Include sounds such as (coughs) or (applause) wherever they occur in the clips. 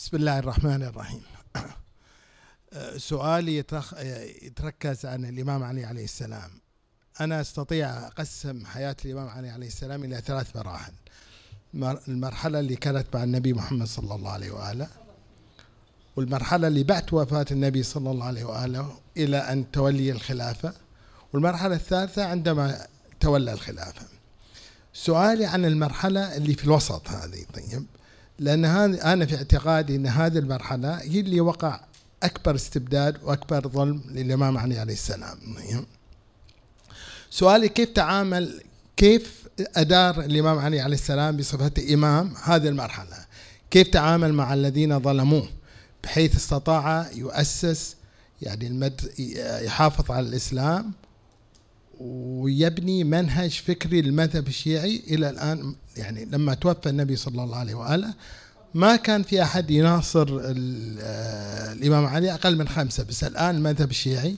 بسم الله الرحمن الرحيم. (coughs) سؤالي. يتركز عن الإمام علي عليه السلام. أنا أستطيع أقسم حياة الإمام علي عليه السلام إلى ثلاث مراحل. المرحلة اللي كانت مع النبي محمد صلى الله عليه وآله والمرحلة اللي بعد وفاة النبي صلى الله عليه وآله إلى أن تولي الخلافة والمرحلة الثالثة عندما تولى الخلافة. سؤالي عن المرحلة اللي في الوسط هذه طيب. لأن هذا أنا في اعتقادي أن هذه المرحلة هي اللي وقع أكبر استبداد وأكبر ظلم للإمام علي عليه السلام. سؤالي كيف تعامل كيف أدار الإمام علي عليه السلام بصفته إمام هذه المرحلة؟ كيف تعامل مع الذين ظلموه؟ بحيث استطاع يؤسس يعني المد يحافظ على الإسلام ويبني منهج فكري للمذهب الشيعي إلى الآن يعني لما توفى النبي صلى الله عليه وآله ما كان في أحد يناصر الإمام علي أقل من خمسة بس الآن المذهب الشيعي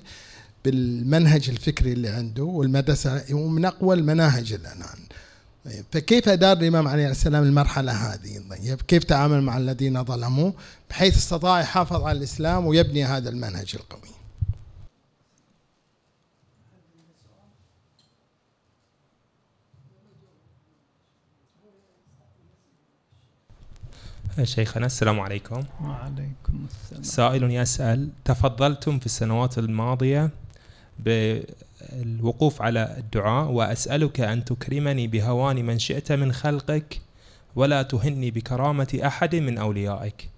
بالمنهج الفكري اللي عنده والمدرسة ومن أقوى المناهج الآن. فكيف أدار الإمام عليه السلام المرحلة هذه؟ طيب كيف تعامل مع الذين ظلموه؟ بحيث استطاع يحافظ على الإسلام ويبني هذا المنهج القوي. شيخنا السلام عليكم. وعليكم السلام. سائل يسأل تفضلتم في السنوات الماضية بالوقوف على الدعاء وأسألك أن تكرمني بهوان من شئت من خلقك ولا تهني بكرامة أحد من أوليائك.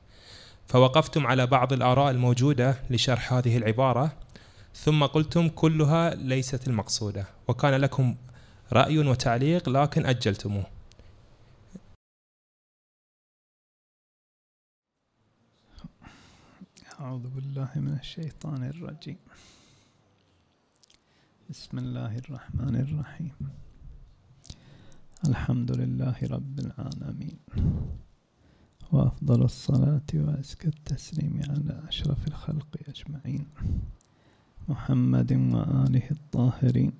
فوقفتم على بعض الآراء الموجودة لشرح هذه العبارة ثم قلتم كلها ليست المقصودة وكان لكم رأي وتعليق لكن أجلتموه. أعوذ بالله من الشيطان الرجيم. بسم الله الرحمن الرحيم. الحمد لله رب العالمين. وأفضل الصلاة وأزكى التسليم على أشرف الخلق أجمعين. محمد وآله الطاهرين.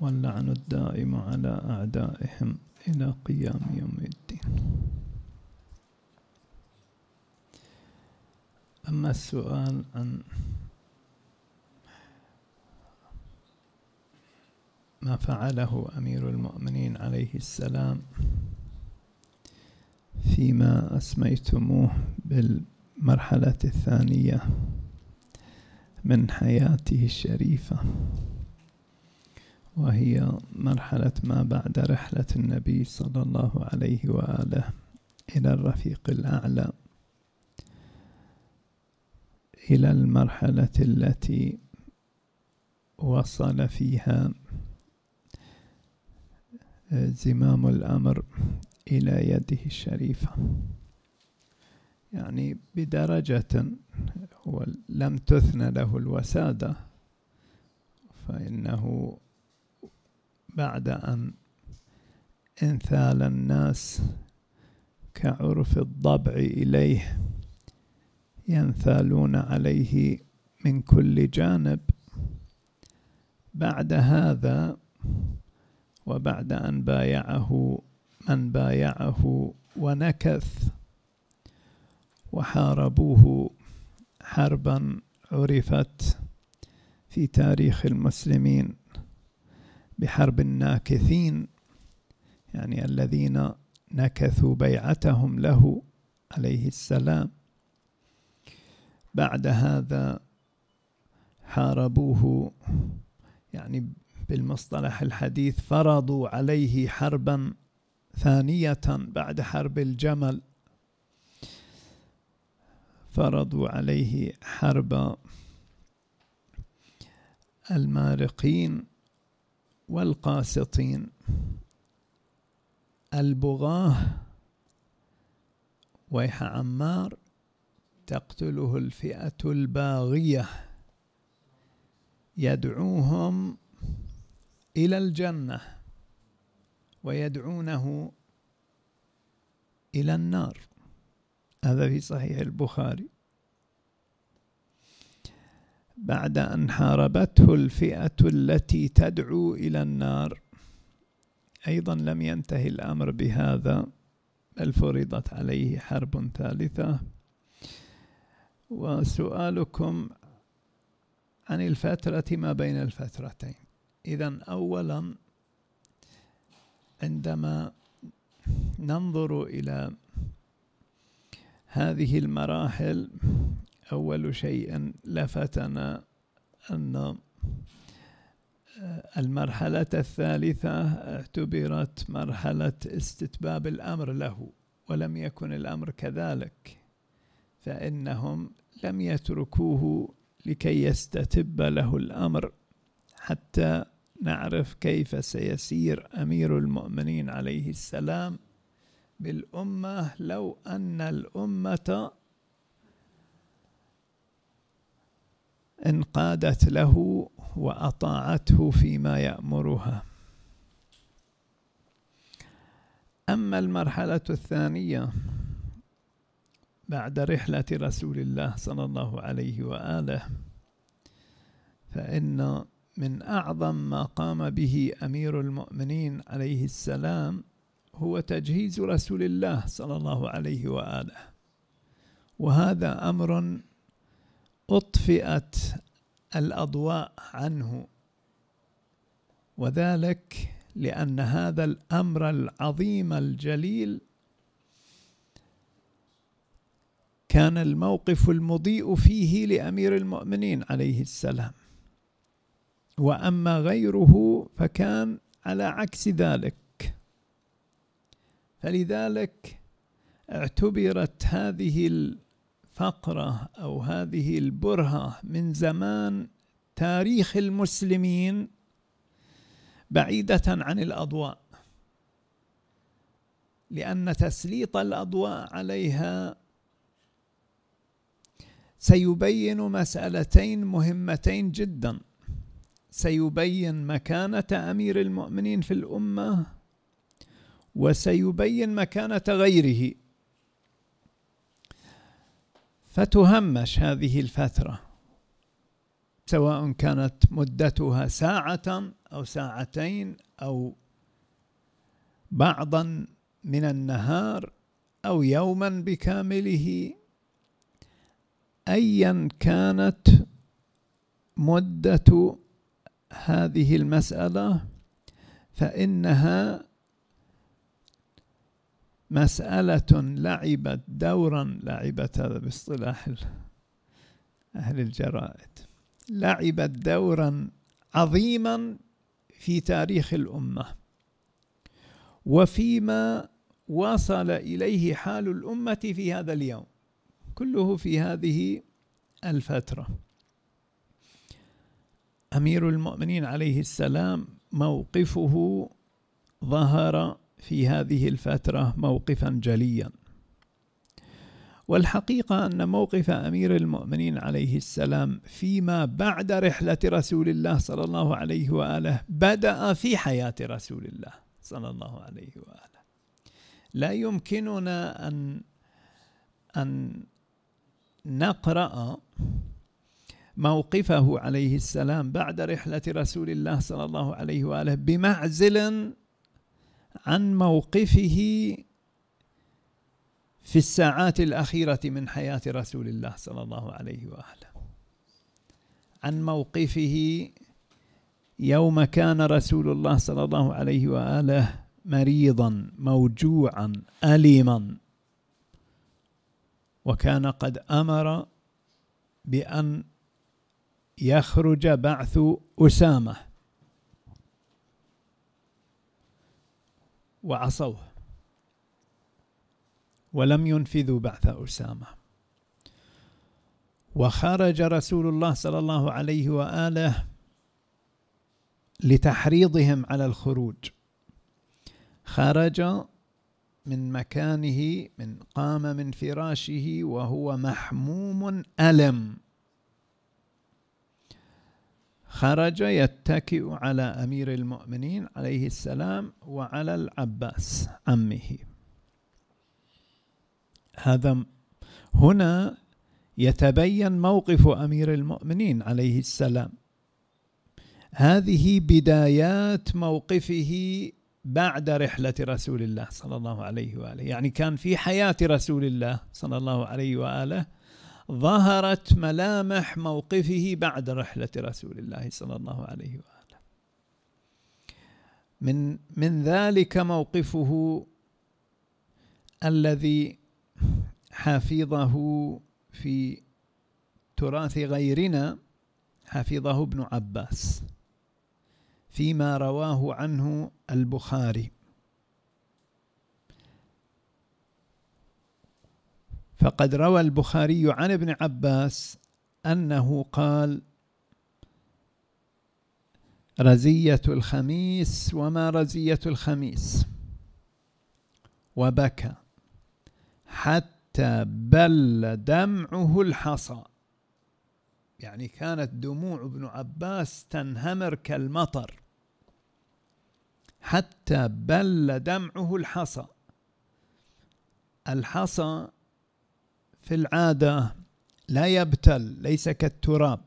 واللعن الدائم على أعدائهم إلى قيام يوم الدين. أما السؤال عن ما فعله أمير المؤمنين عليه السلام فيما أسميتموه بالمرحلة الثانية من حياته الشريفة. وهي مرحلة ما بعد رحلة النبي صلى الله عليه وآله إلى الرفيق الأعلى. إلى المرحلة التي وصل فيها زمام الأمر إلى يده الشريفة. يعني بدرجة ولم تثنى له الوسادة فإنه بعد أن إنثال الناس كعرف الضبع إليه ينثالون عليه من كل جانب. بعد هذا وبعد أن بايعه من بايعه ونكث وحاربوه حربا عرفت في تاريخ المسلمين. بحرب الناكثين يعني الذين نكثوا بيعتهم له عليه السلام. بعد هذا حاربوه يعني بالمصطلح الحديث فرضوا عليه حربا ثانية بعد حرب الجمل. فرضوا عليه حرب المارقين. والقاسطين. البغاة ويح عمار تقتله الفئة الباغية. يدعوهم إلى الجنة ويدعونه إلى النار. هذا في صحيح البخاري. بعد أن حاربته الفئة التي تدعو إلى النار. أيضا لم ينتهي الأمر بهذا بل فرضت عليه حرب ثالثة. وسؤالكم عن الفترة ما بين الفترتين. إذا أولا عندما ننظر إلى هذه المراحل أول شيء لفتنا أن المرحلة الثالثة اعتبرت مرحلة استتباب الأمر له ولم يكن الأمر كذلك فإنهم لم يتركوه لكي يستتب له الأمر حتى نعرف كيف سيسير أمير المؤمنين عليه السلام بالأمة لو أن الأمة انقادت له وأطاعته فيما يأمرها. أما المرحلة الثانية بعد رحلة رسول الله صلى الله عليه وآله فإن من أعظم ما قام به أمير المؤمنين عليه السلام هو تجهيز رسول الله صلى الله عليه وآله. وهذا أمر أطفئت الأضواء عنه وذلك لأن هذا الأمر العظيم الجليل كان الموقف المضيء فيه لأمير المؤمنين عليه السلام. وأما غيره فكان على عكس ذلك. فلذلك اعتبرت هذه الفقرة أو هذه البرهة من زمان تاريخ المسلمين بعيدة عن الأضواء لأن تسليط الأضواء عليها سيبين مسألتين مهمتين جدا. سيبين مكانة أمير المؤمنين في الأمة وسيبين مكانة غيره. فتهمش هذه الفترة سواء كانت مدتها ساعة أو ساعتين أو بعضا من النهار أو يوما بكامله. أيا كانت مدة هذه المسألة فإنها مسألة لعبت دورا لعبت هذا باصطلاح أهل الجرائد. لعبت دورا عظيما في تاريخ الأمة. وفيما وصل إليه حال الأمة في هذا اليوم. كله في هذه الفترة. أمير المؤمنين عليه السلام موقفه ظهر في هذه الفترة موقفا جليا. والحقيقة أن موقف أمير المؤمنين عليه السلام فيما بعد رحلة رسول الله صلى الله عليه وآله بدأ في حياة رسول الله صلى الله عليه وآله. لا يمكننا أن أن نقرأ موقفه عليه السلام بعد رحلة رسول الله صلى الله عليه وآله بمعزل عن موقفه في الساعات الأخيرة من حياة رسول الله صلى الله عليه وآله. عن موقفه يوم كان رسول الله صلى الله عليه وآله مريضا موجوعا أليما. وكان قد أمر بأن يخرج بعث أسامة. وعصوه. ولم ينفذوا بعث أسامة. وخرج رسول الله صلى الله عليه وآله لتحريضهم على الخروج. خرج من مكانه من قام من فراشه وهو محموم ألم. خرج يتكئ على أمير المؤمنين عليه السلام وعلى العباس عمه. هذا هنا يتبين موقف أمير المؤمنين عليه السلام. هذه بدايات موقفه بعد رحلة رسول الله صلى الله عليه وآله. يعني كان في حياة رسول الله صلى الله عليه وآله ظهرت ملامح موقفه بعد رحلة رسول الله صلى الله عليه وآله. من من ذلك موقفه الذي حفظه في تراث غيرنا حفظه ابن عباس فيما رواه عنه البخاري. فقد روى البخاري عن ابن عباس أنه قال رزية الخميس وما رزية الخميس. وبكى حتى بل دمعه الحصى. يعني كانت دموع ابن عباس تنهمر كالمطر. حتى بل دمعه الحصى. الحصى في العادة لا يبتل ليس كالتراب.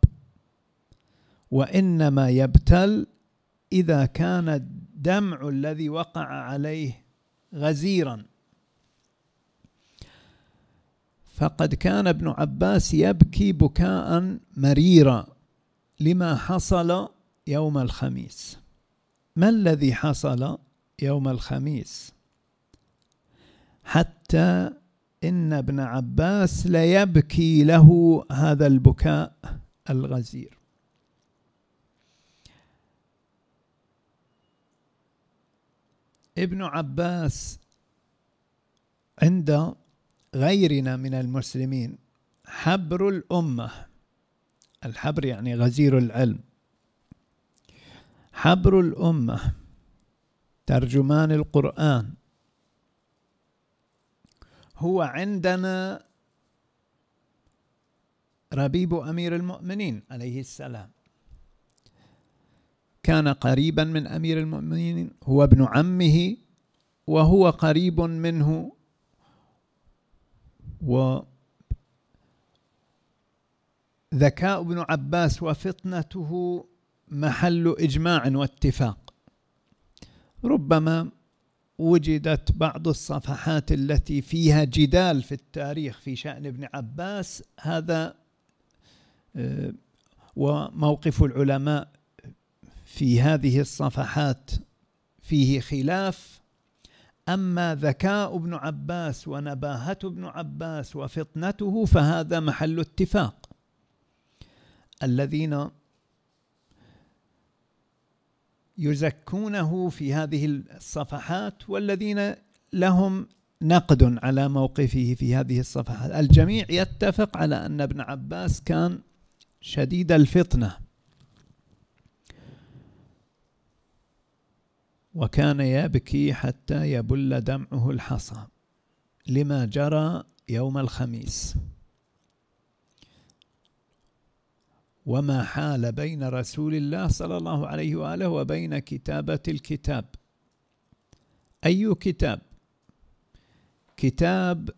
وإنما يبتل إذا كان الدمع الذي وقع عليه غزيرا. فقد كان ابن عباس يبكي بكاء مريرا لما حصل يوم الخميس. ما الذي حصل يوم الخميس؟ حتى إن ابن عباس ليبكي له هذا البكاء الغزير. ابن عباس عند غيرنا من المسلمين حبر الأمة الحبر يعني غزير العلم. حبر الأمة ترجمان القرآن هو عندنا ربيب أمير المؤمنين عليه السلام. كان قريبا من أمير المؤمنين هو ابن عمه وهو قريب منه و ذكاء ابن عباس وفطنته محل إجماع واتفاق. ربما وجدت بعض الصفحات التي فيها جدال في التاريخ في شأن ابن عباس. هذا آه، وموقف العلماء في هذه الصفحات فيه خلاف. أما ذكاء ابن عباس ونباهة ابن عباس وفطنته فهذا محل اتفاق. الذين يزكونه في هذه الصفحات والذين لهم نقد على موقفه في هذه الصفحات. الجميع يتفق على أن ابن عباس كان شديد الفطنة وكان يبكي حتى يبل دمعه الحصى لما جرى يوم الخميس. وما حال بين رسول الله صلى الله عليه واله وبين كتابه الكتاب. اي كتاب؟ كتاب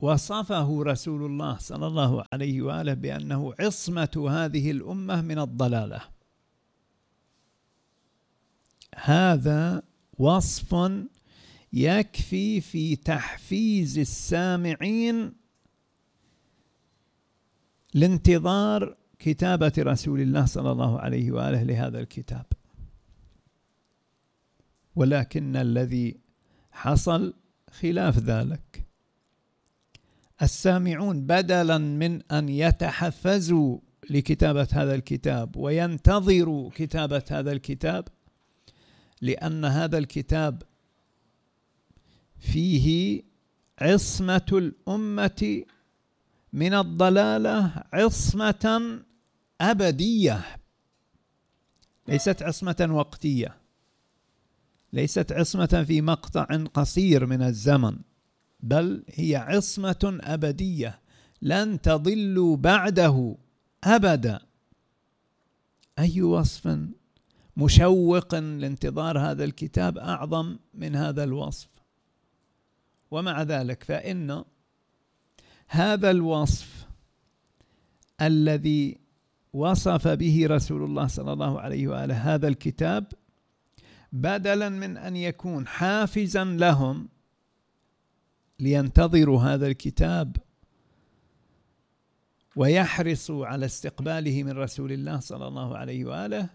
وصفه رسول الله صلى الله عليه واله بانه عصمه هذه الامه من الضلاله. هذا وصف يكفي في تحفيز السامعين لانتظار كتابة رسول الله صلى الله عليه وآله لهذا الكتاب. ولكن الذي حصل خلاف ذلك. السامعون بدلا من أن يتحفزوا لكتابة هذا الكتاب وينتظروا كتابة هذا الكتاب لأن هذا الكتاب فيه عصمة الأمة من الضلالة عصمة أبدية. ليست عصمة وقتية. ليست عصمة في مقطع قصير من الزمن بل هي عصمة أبدية. لن تضلوا بعده أبدا. أي وصف مشوق لانتظار هذا الكتاب أعظم من هذا الوصف؟ ومع ذلك فإن هذا الوصف الذي وصف به رسول الله صلى الله عليه وآله هذا الكتاب بدلا من أن يكون حافزا لهم لينتظروا هذا الكتاب ويحرصوا على استقباله من رسول الله صلى الله عليه وآله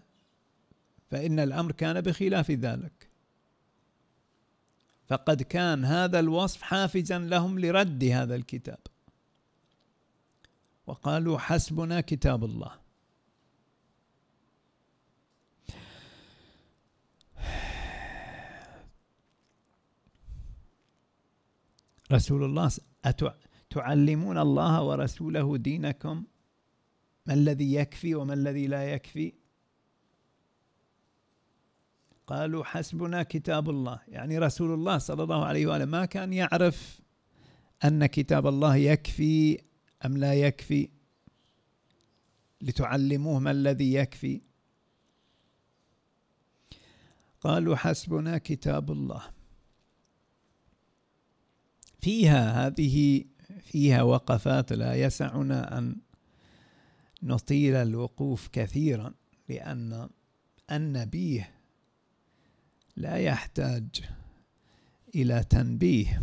فإن الأمر كان بخلاف ذلك. فقد كان هذا الوصف حافزا لهم لرد هذا الكتاب. وقالوا حسبنا كتاب الله. رسول الله تعلمون الله ورسوله دينكم؟ ما الذي يكفي وما الذي لا يكفي؟ قالوا حسبنا كتاب الله. يعني رسول الله صلى الله عليه وآله ما كان يعرف أن كتاب الله يكفي أم لا يكفي؟ لتعلموه ما الذي يكفي. قالوا حسبنا كتاب الله. فيها هذه فيها وقفات لا يسعنا أن نطيل الوقوف كثيرا لأن النبيه لا يحتاج إلى تنبيه.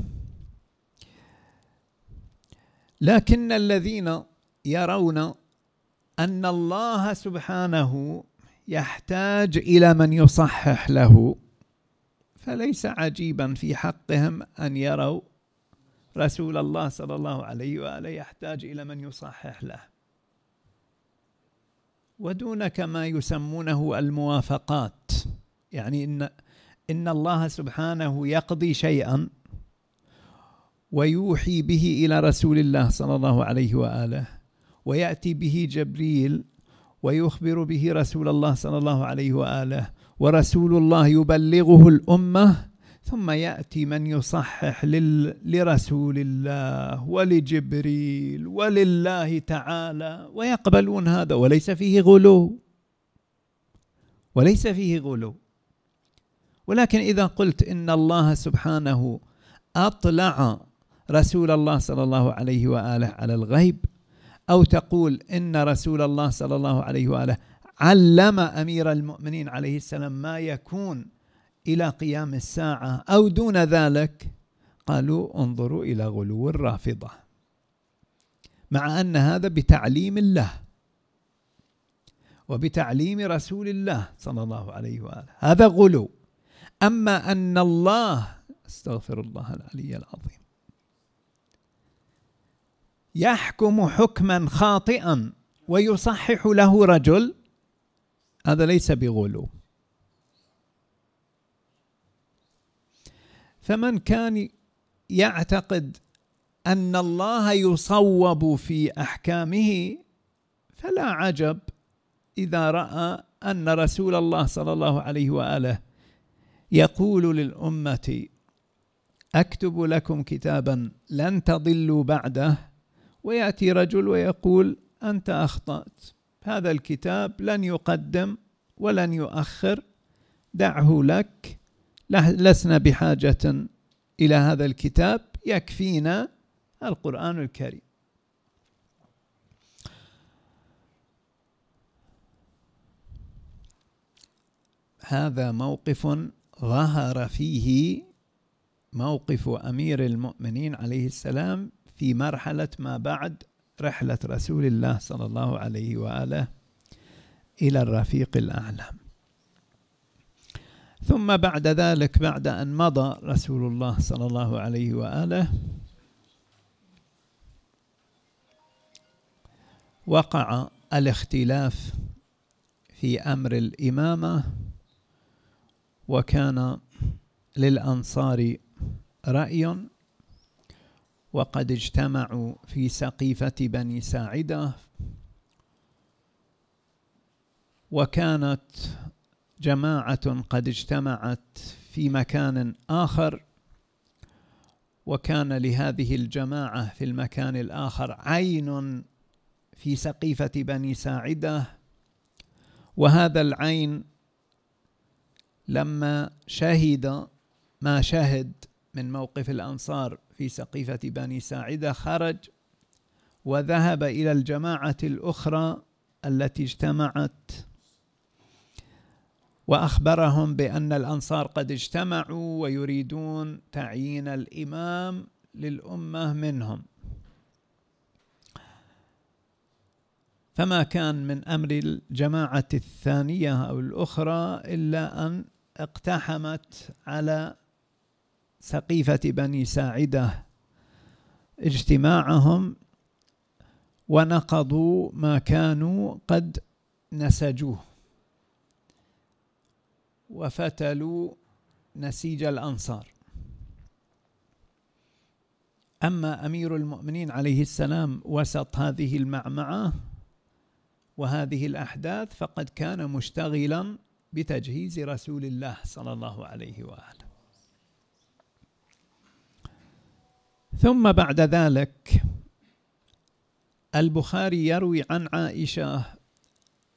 لكن الذين يرون أن الله سبحانه يحتاج إلى من يصحح له فليس عجيبا في حقهم أن يروا رسول الله صلى الله عليه وآله يحتاج إلى من يصحح له. ودونك ما يسمونه الموافقات. يعني إن إن الله سبحانه يقضي شيئا ويوحي به إلى رسول الله صلى الله عليه وآله ويأتي به جبريل ويخبر به رسول الله صلى الله عليه وآله ورسول الله يبلغه الأمة ثم يأتي من يصحح لرسول الله ولجبريل ولله تعالى ويقبلون هذا وليس فيه غلو. وليس فيه غلو. ولكن إذا قلت إن الله سبحانه أطلع رسول الله صلى الله عليه وآله على الغيب أو تقول إن رسول الله صلى الله عليه وآله علم أمير المؤمنين عليه السلام ما يكون إلى قيام الساعة أو دون ذلك قالوا انظروا إلى غلو الرافضة مع أن هذا بتعليم الله وبتعليم رسول الله صلى الله عليه وآله. هذا غلو. أما أن الله أستغفر الله العلي العظيم يحكم حكما خاطئا ويصحح له رجل هذا ليس بغلو. فمن كان يعتقد أن الله يصوب في أحكامه فلا عجب إذا رأى أن رسول الله صلى الله عليه وآله يقول للأمة أكتب لكم كتابا لن تضلوا بعده ويأتي رجل ويقول أنت أخطأت هذا الكتاب لن يقدم ولن يؤخر دعه لك لسنا بحاجة إلى هذا الكتاب يكفينا القرآن الكريم. هذا موقف ظهر فيه موقف أمير المؤمنين عليه السلام في مرحلة ما بعد رحلة رسول الله صلى الله عليه وآله إلى الرفيق الأعلى. ثم بعد ذلك بعد أن مضى رسول الله صلى الله عليه وآله وقع الاختلاف في أمر الإمامة وكان للأنصار رأي وقد اجتمعوا في سقيفة بني ساعدة وكانت جماعة قد اجتمعت في مكان آخر وكان لهذه الجماعة في المكان الآخر عين في سقيفة بني ساعدة. وهذا العين لما شهد ما شهد من موقف الأنصار في سقيفة بني ساعدة خرج وذهب إلى الجماعة الأخرى التي اجتمعت وأخبرهم بأن الأنصار قد اجتمعوا ويريدون تعيين الإمام للأمة منهم. فما كان من أمر الجماعة الثانية أو الأخرى إلا أن اقتحمت على سقيفة بني ساعدة اجتماعهم ونقضوا ما كانوا قد نسجوه. وفتلوا نسيج الأنصار. أما أمير المؤمنين عليه السلام وسط هذه المعمعة وهذه الأحداث فقد كان مشتغلا بتجهيز رسول الله صلى الله عليه وآله. ثم بعد ذلك البخاري يروي عن عائشة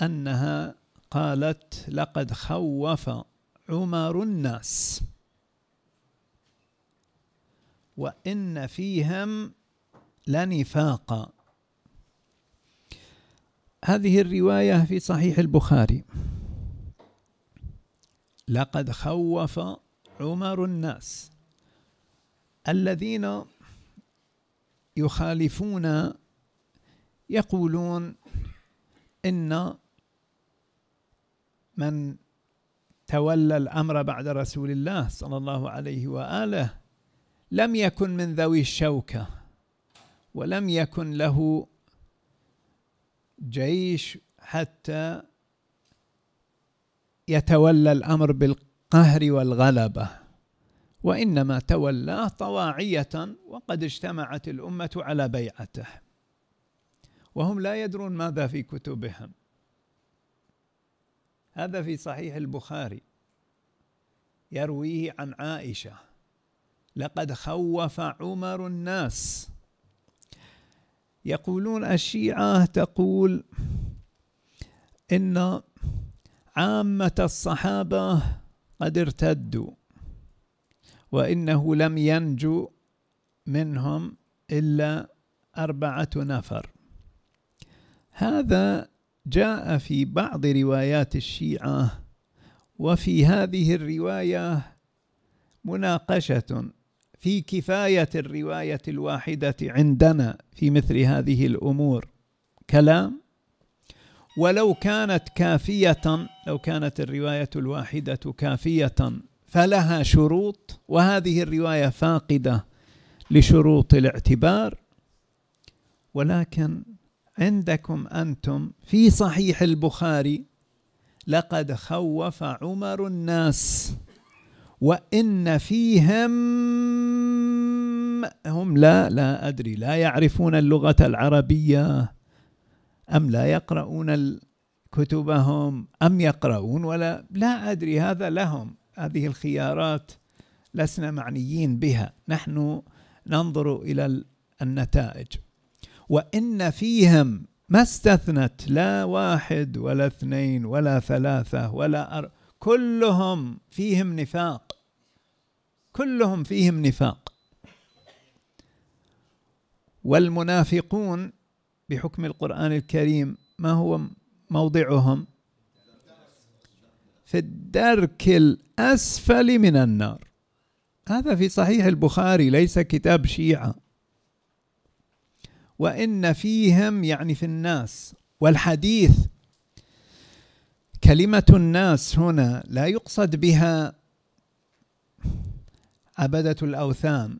أنها قالت لقد خوف عمر الناس. وإن فيهم لنفاقا هذه الرواية في صحيح البخاري. لقد خوف عمر الناس. الذين يخالفون يقولون إن من تولى الأمر بعد رسول الله صلى الله عليه وآله لم يكن من ذوي الشوكة ولم يكن له جيش حتى يتولى الأمر بالقهر والغلبة. وإنما تولاه طواعية وقد اجتمعت الأمة على بيعته. وهم لا يدرون ماذا في كتبهم. هذا في صحيح البخاري. يرويه عن عائشة لقد خوف عمر الناس. يقولون الشيعة تقول إن عامة الصحابة قد ارتدوا وإنه لم ينجو منهم إلا أربعة نفر. هذا جاء في بعض روايات الشيعة وفي هذه الرواية مناقشة في كفاية الرواية الواحدة عندنا في مثل هذه الأمور. كلام ولو كانت كافية لو كانت الرواية الواحدة كافية فلها شروط وهذه الرواية فاقدة لشروط الاعتبار. ولكن عندكم أنتم في صحيح البخاري لقد خوف عمر الناس وإن فيهم هم لا لا أدري لا يعرفون اللغة العربية أم لا يقرؤون كتبهم أم يقرؤون ولا لا أدري هذا لهم هذه الخيارات لسنا معنيين بها. نحن ننظر إلى النتائج. وإن فيهم ما استثنت لا واحد ولا اثنين ولا ثلاثة ولا أر... كلهم فيهم نفاق. كلهم فيهم نفاق. والمنافقون بحكم القرآن الكريم ما هو موضعهم؟ في الدرك الأسفل من النار. هذا في صحيح البخاري ليس كتاب شيعة. وإن فيهم يعني في الناس. والحديث كلمة الناس هنا لا يقصد بها عبدة الأوثان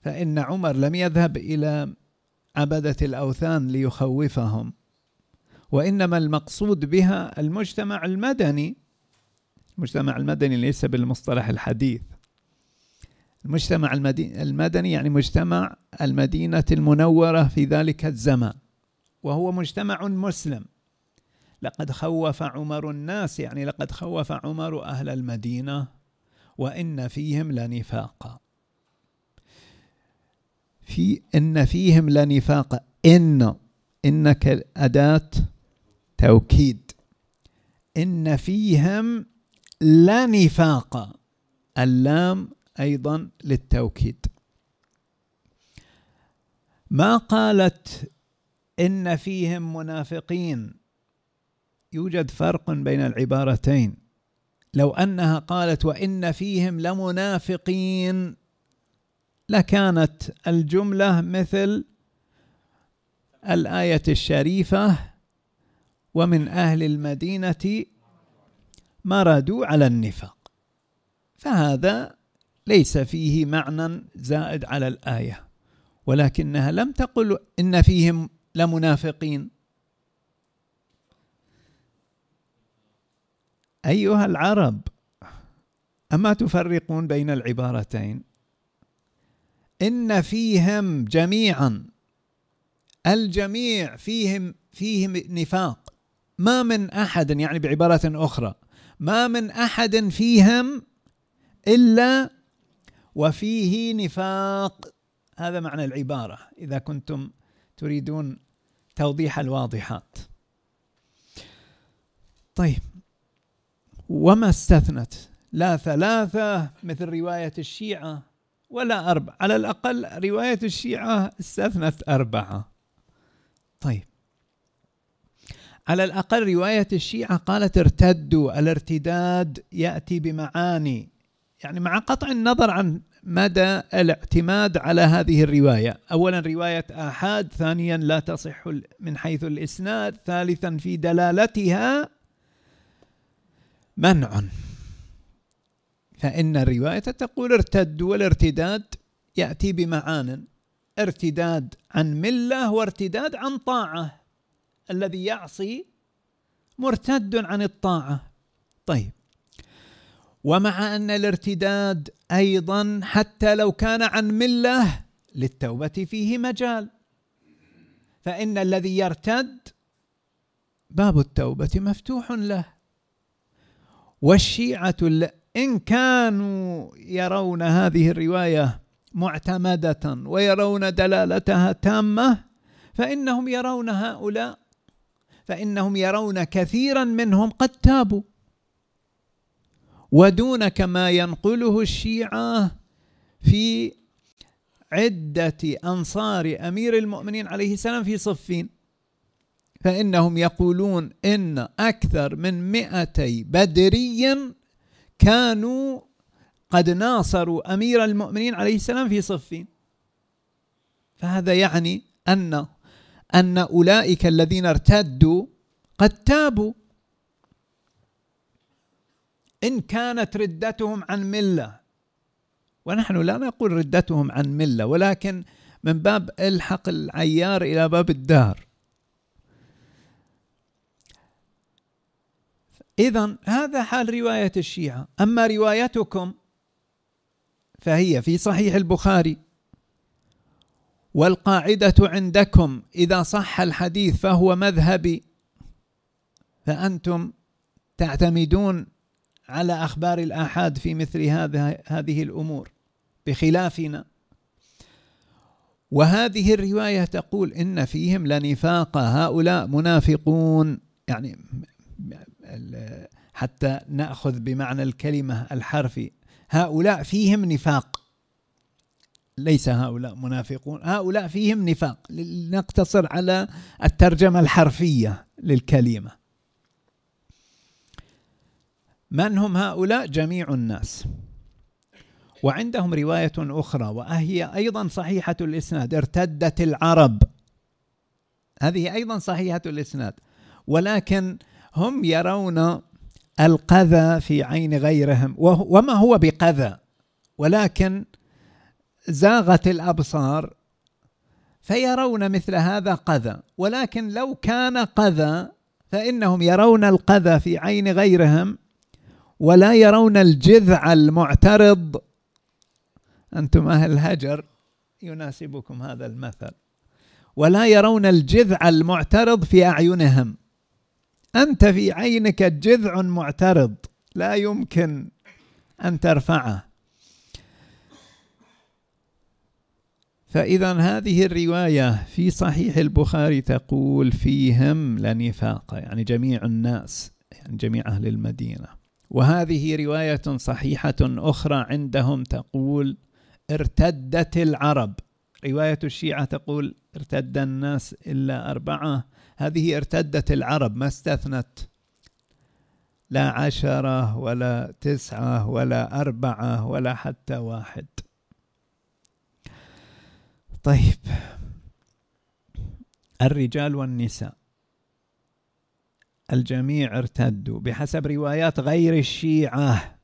فإن عمر لم يذهب إلى عبدة الأوثان ليخوفهم وإنما المقصود بها المجتمع المدني. المجتمع المدني ليس بالمصطلح الحديث. المجتمع المدني يعني مجتمع المدينة المنورة في ذلك الزمان وهو مجتمع مسلم. لقد خوف عمر الناس يعني لقد خوف عمر أهل المدينة وإن فيهم لنفاقا. في إن فيهم لنفاقا. إن إنك أداة توكيد. إن فيهم لنفاقا. اللام أيضا للتوكيد. ما قالت إن فيهم منافقين؟ يوجد فرق بين العبارتين. لو أنها قالت وإن فيهم لمنافقين لكانت الجملة مثل الآية الشريفة ومن أهل المدينة مردوا على النفاق. فهذا ليس فيه معنى زائد على الآية ولكنها لم تقل إن فيهم لمنافقين. أيها العرب أما تفرقون بين العبارتين؟ إن فيهم جميعا الجميع فيهم فيهم نفاق. ما من أحد يعني بعبارة أخرى ما من أحد فيهم إلا وفيه نفاق. هذا معنى العبارة إذا كنتم تريدون توضيح الواضحات. طيب وما استثنت؟ لا ثلاثة مثل رواية الشيعة ولا أربعة. على الأقل رواية الشيعة استثنت أربعة. طيب على الأقل رواية الشيعة قالت ارتدوا الارتداد يأتي بمعاني. يعني مع قطع النظر عن مدى الاعتماد على هذه الرواية. أولا رواية آحاد ثانيا لا تصح من حيث الإسناد ثالثا في دلالتها منع. فإن الرواية تقول ارتدوا والارتداد يأتي بمعان ارتداد عن ملة وارتداد عن طاعة. الذي يعصي مرتد عن الطاعة. طيب ومع أن الارتداد أيضا حتى لو كان عن ملة للتوبة فيه مجال. فإن الذي يرتد باب التوبة مفتوح له. والشيعة إن كانوا يرون هذه الرواية معتمدة ويرون دلالتها تامة فإنهم يرون هؤلاء فإنهم يرون كثيرا منهم قد تابوا. ودون كما ينقله الشيعة في عدة أنصار أمير المؤمنين عليه السلام في صفين. فإنهم يقولون إن أكثر من مئتي بدري كانوا قد ناصروا أمير المؤمنين عليه السلام في صفين. فهذا يعني أن أن أولئك الذين ارتدوا قد تابوا. إن كانت ردتهم عن ملة. ونحن لا نقول ردتهم عن ملة ولكن من باب الحق العيار إلى باب الدار إذا هذا حال رواية الشيعة. أما روايتكم فهي في صحيح البخاري. والقاعدة عندكم إذا صح الحديث فهو مذهبي. فأنتم تعتمدون على أخبار الآحاد في مثل هذا هذه الأمور بخلافنا. وهذه الرواية تقول إن فيهم لنفاق هؤلاء منافقون يعني حتى نأخذ بمعنى الكلمة الحرفي. هؤلاء فيهم نفاق. ليس هؤلاء منافقون هؤلاء فيهم نفاق. نقتصر على الترجمة الحرفية للكلمة. من هم هؤلاء؟ جميع الناس. وعندهم رواية أخرى وهي أيضا صحيحة الإسناد ارتدت العرب. هذه أيضا صحيحة الإسناد. ولكن هم يرون القذى في عين غيرهم وما هو بقذى؟ ولكن زاغت الأبصار فيرون مثل هذا قذى. ولكن لو كان قذى فإنهم يرون القذى في عين غيرهم. ولا يرون الجذع المعترض. أنتم أهل الهجر يناسبكم هذا المثل. ولا يرون الجذع المعترض في أعينهم. أنت في عينك جذع معترض لا يمكن أن ترفعه. فإذا هذه الرواية في صحيح البخاري تقول فيهم لنفاق يعني جميع الناس يعني جميع أهل المدينة. وهذه رواية صحيحة أخرى عندهم تقول ارتدت العرب. رواية الشيعة تقول ارتد الناس إلا أربعة. هذه ارتدت العرب ما استثنت. لا عشرة ولا تسعة ولا أربعة ولا حتى واحد. طيب. الرجال والنساء. الجميع ارتدوا بحسب روايات غير الشيعة.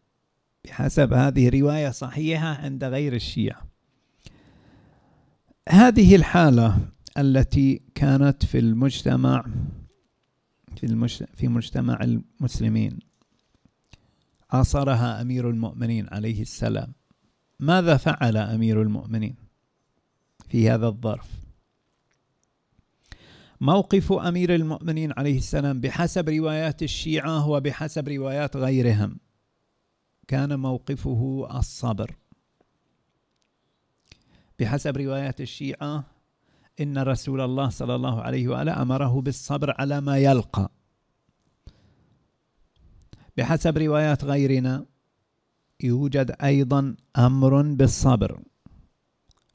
بحسب هذه رواية صحيحة عند غير الشيعة. هذه الحالة التي كانت في المجتمع في المجتمع, في مجتمع المسلمين عاصرها أمير المؤمنين عليه السلام. ماذا فعل أمير المؤمنين في هذا الظرف؟ موقف أمير المؤمنين عليه السلام بحسب روايات الشيعة وبحسب روايات غيرهم. كان موقفه الصبر. بحسب روايات الشيعة إن رسول الله صلى الله عليه وآله أمره بالصبر على ما يلقى. بحسب روايات غيرنا يوجد أيضا أمر بالصبر.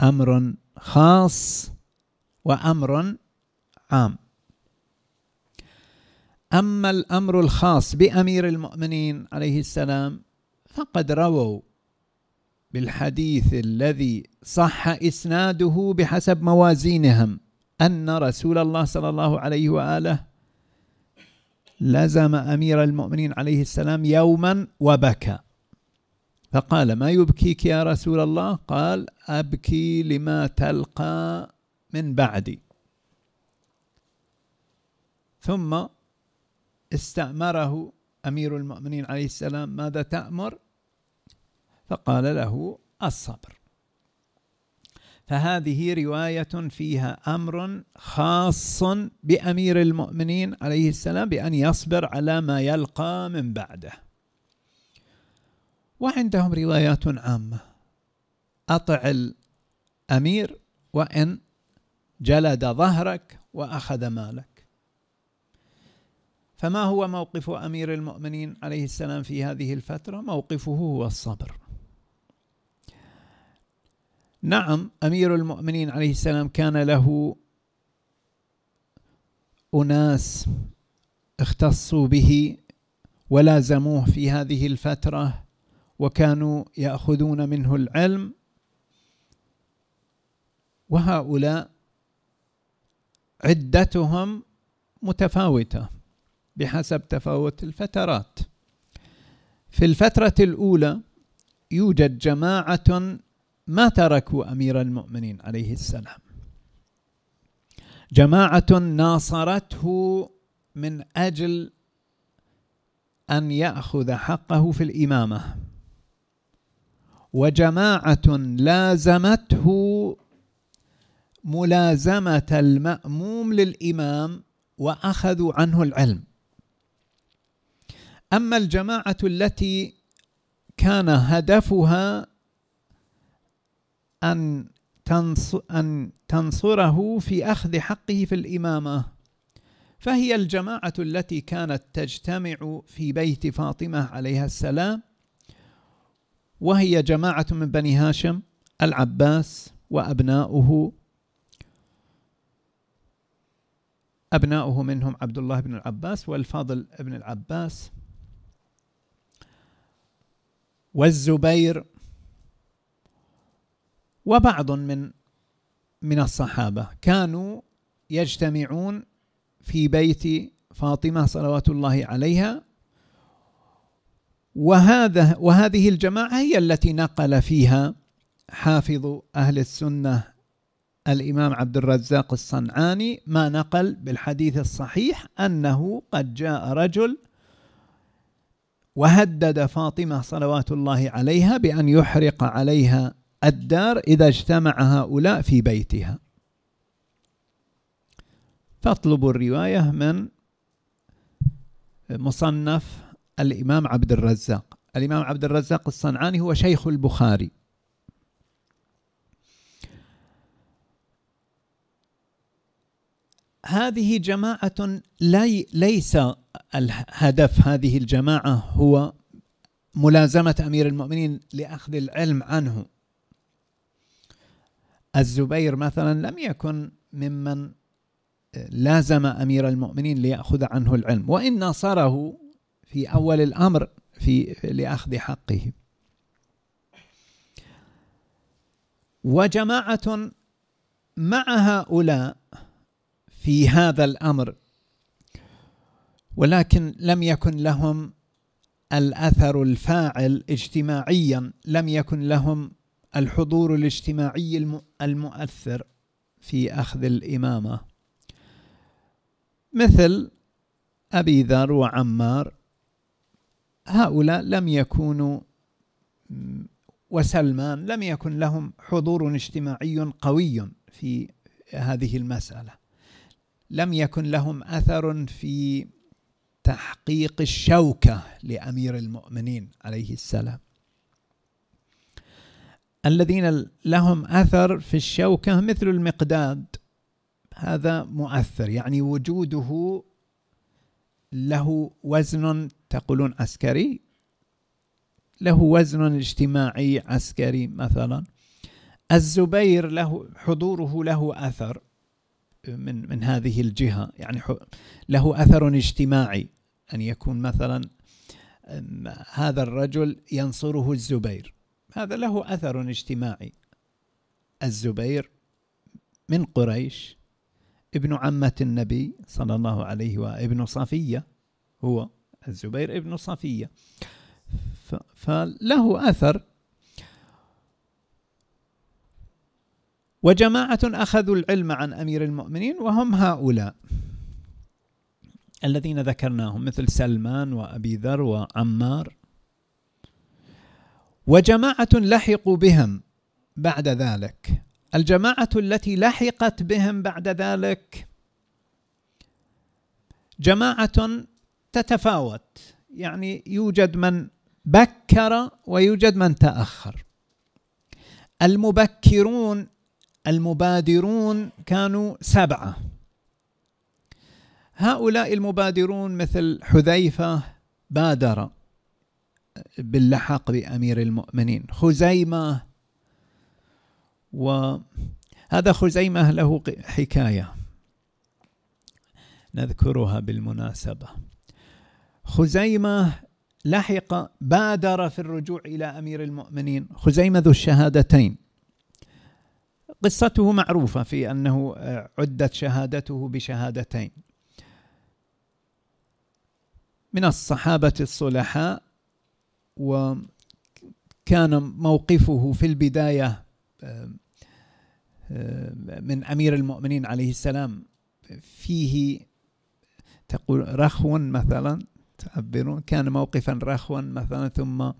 أمر خاص وأمر عام. أما الأمر الخاص بأمير المؤمنين عليه السلام فقد رووا بالحديث الذي صح إسناده بحسب موازينهم أن رسول الله صلى الله عليه وآله لزم أمير المؤمنين عليه السلام يوما وبكى. فقال ما يبكيك يا رسول الله؟ قال أبكي لما تلقى من بعدي. ثم استأمره أمير المؤمنين عليه السلام ماذا تأمر؟ فقال له الصبر. فهذه رواية فيها أمر خاص بأمير المؤمنين عليه السلام بأن يصبر على ما يلقى من بعده. وعندهم روايات عامة. أطع الأمير وإن جلد ظهرك وأخذ مالك. فما هو موقف أمير المؤمنين عليه السلام في هذه الفترة؟ موقفه هو الصبر. نعم أمير المؤمنين عليه السلام كان له أناس اختصوا به ولازموه في هذه الفترة وكانوا يأخذون منه العلم. وهؤلاء عدتهم متفاوتة. بحسب تفاوت الفترات. في الفترة الأولى يوجد جماعة ما تركوا أمير المؤمنين عليه السلام. جماعة ناصرته من أجل أن يأخذ حقه في الإمامة. وجماعة لازمته ملازمة المأموم للإمام وأخذوا عنه العلم. أما الجماعة التي كان هدفها أن أن تنصره في أخذ حقه في الإمامة فهي الجماعة التي كانت تجتمع في بيت فاطمة عليها السلام وهي جماعة من بني هاشم العباس وأبناؤه. أبناؤه منهم عبد الله بن العباس والفاضل بن العباس. والزبير وبعض من من الصحابة كانوا يجتمعون في بيت فاطمة صلوات الله عليها. وهذا وهذه الجماعة هي التي نقل فيها حافظ أهل السنة الإمام عبد الرزاق الصنعاني ما نقل بالحديث الصحيح أنه قد جاء رجل وهدد فاطمة صلوات الله عليها بأن يحرق عليها الدار إذا اجتمع هؤلاء في بيتها. فاطلبوا الرواية من مصنف الإمام عبد الرزاق. الإمام عبد الرزاق الصنعاني هو شيخ البخاري. هذه جماعة لي ليس الهدف هذه الجماعة هو ملازمة أمير المؤمنين لأخذ العلم عنه. الزبير مثلا لم يكن ممن لازم أمير المؤمنين ليأخذ عنه العلم وإن ناصره في أول الأمر في لأخذ حقه. وجماعة مع هؤلاء في هذا الأمر. ولكن لم يكن لهم الأثر الفاعل اجتماعيا لم يكن لهم الحضور الاجتماعي المؤثر في أخذ الإمامة. مثل أبي ذر وعمار هؤلاء لم يكونوا وسلمان لم يكن لهم حضور اجتماعي قوي في هذه المسألة. لم يكن لهم أثر في تحقيق الشوكة لأمير المؤمنين عليه السلام. الذين لهم أثر في الشوكة مثل المقداد هذا مؤثر يعني وجوده له وزن تقولون عسكري له وزن اجتماعي عسكري مثلا. الزبير له حضوره له أثر. من من هذه الجهة. يعني له أثر اجتماعي أن يكون مثلا هذا الرجل ينصره الزبير. هذا له أثر اجتماعي. الزبير من قريش ابن عمة النبي صلى الله عليه وابن صفية هو الزبير ابن صفية. فله أثر وجماعة أخذوا العلم عن أمير المؤمنين وهم هؤلاء الذين ذكرناهم مثل سلمان وأبي ذر وعمار. وجماعة لحقوا بهم بعد ذلك. الجماعة التي لحقت بهم بعد ذلك جماعة تتفاوت. يعني يوجد من بكر ويوجد من تأخر. المبكرون المبادرون كانوا سبعة. هؤلاء المبادرون مثل حذيفة بادر باللحاق بأمير المؤمنين خزيمة وهذا خزيمة له حكاية نذكرها بالمناسبة. خزيمة لحق بادر في الرجوع إلى أمير المؤمنين. خزيمة ذو الشهادتين. قصته معروفة في أنه عدت شهادته بشهادتين. من الصحابة الصلحاء وكان موقفه في البداية من أمير المؤمنين عليه السلام فيه تقول رخو مثلا تعبرون كان موقفا رخوا مثلا ثم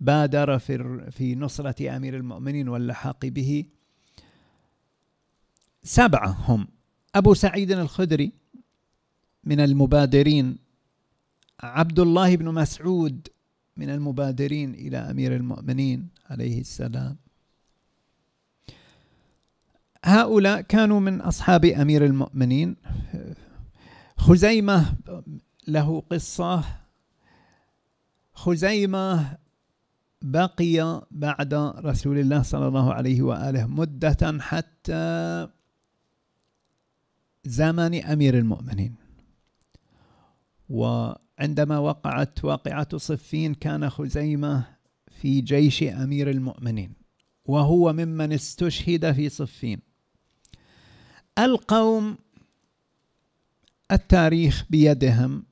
بادر في في نصرة أمير المؤمنين واللحاق به. سبعة هم أبو سعيد الخدري من المبادرين عبد الله بن مسعود من المبادرين إلى أمير المؤمنين عليه السلام. هؤلاء كانوا من أصحاب أمير المؤمنين. خزيمة له قصة. خزيمة بقي بعد رسول الله صلى الله عليه وآله مدة حتى زمن أمير المؤمنين. وعندما وقعت واقعة صفين كان خزيمة في جيش أمير المؤمنين وهو ممن استشهد في صفين. القوم التاريخ بيدهم.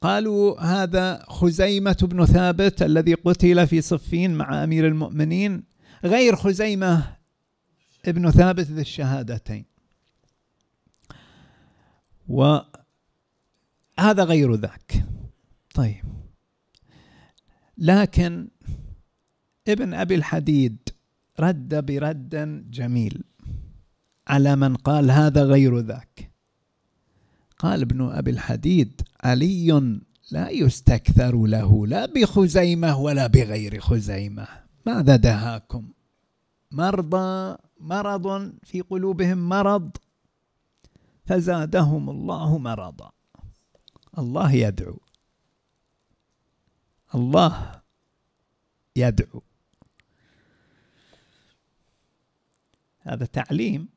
قالوا هذا خزيمة بن ثابت الذي قتل في صفين مع أمير المؤمنين غير خزيمة ابن ثابت ذي الشهادتين. وهذا غير ذاك. طيب. لكن ابن أبي الحديد رد برد جميل على من قال هذا غير ذاك. قال ابن أبي الحديد علي لا يستكثر له لا بخزيمة ولا بغير خزيمة. ماذا دهاكم؟ مرضى مرض في قلوبهم مرض؟ فزادهم الله مرضا. الله يدعو. الله يدعو. هذا تعليم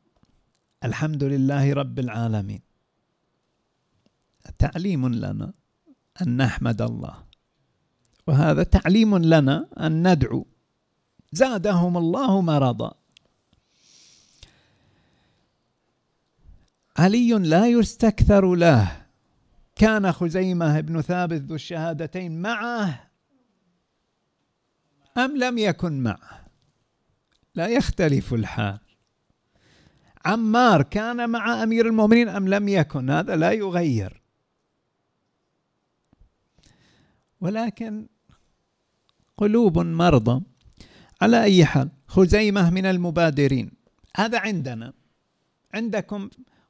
الحمد لله رب العالمين. تعليم لنا أن نحمد الله. وهذا تعليم لنا أن ندعو. زادهم الله مرضا. علي لا يستكثر له. كان خزيمة بن ثابت ذو الشهادتين معه أم لم يكن معه؟ لا يختلف الحال. عمار كان مع أمير المؤمنين أم لم يكن؟ هذا لا يغير. ولكن قلوب مرضى. على أي حال خزيمة من المبادرين. هذا عندنا. عندكم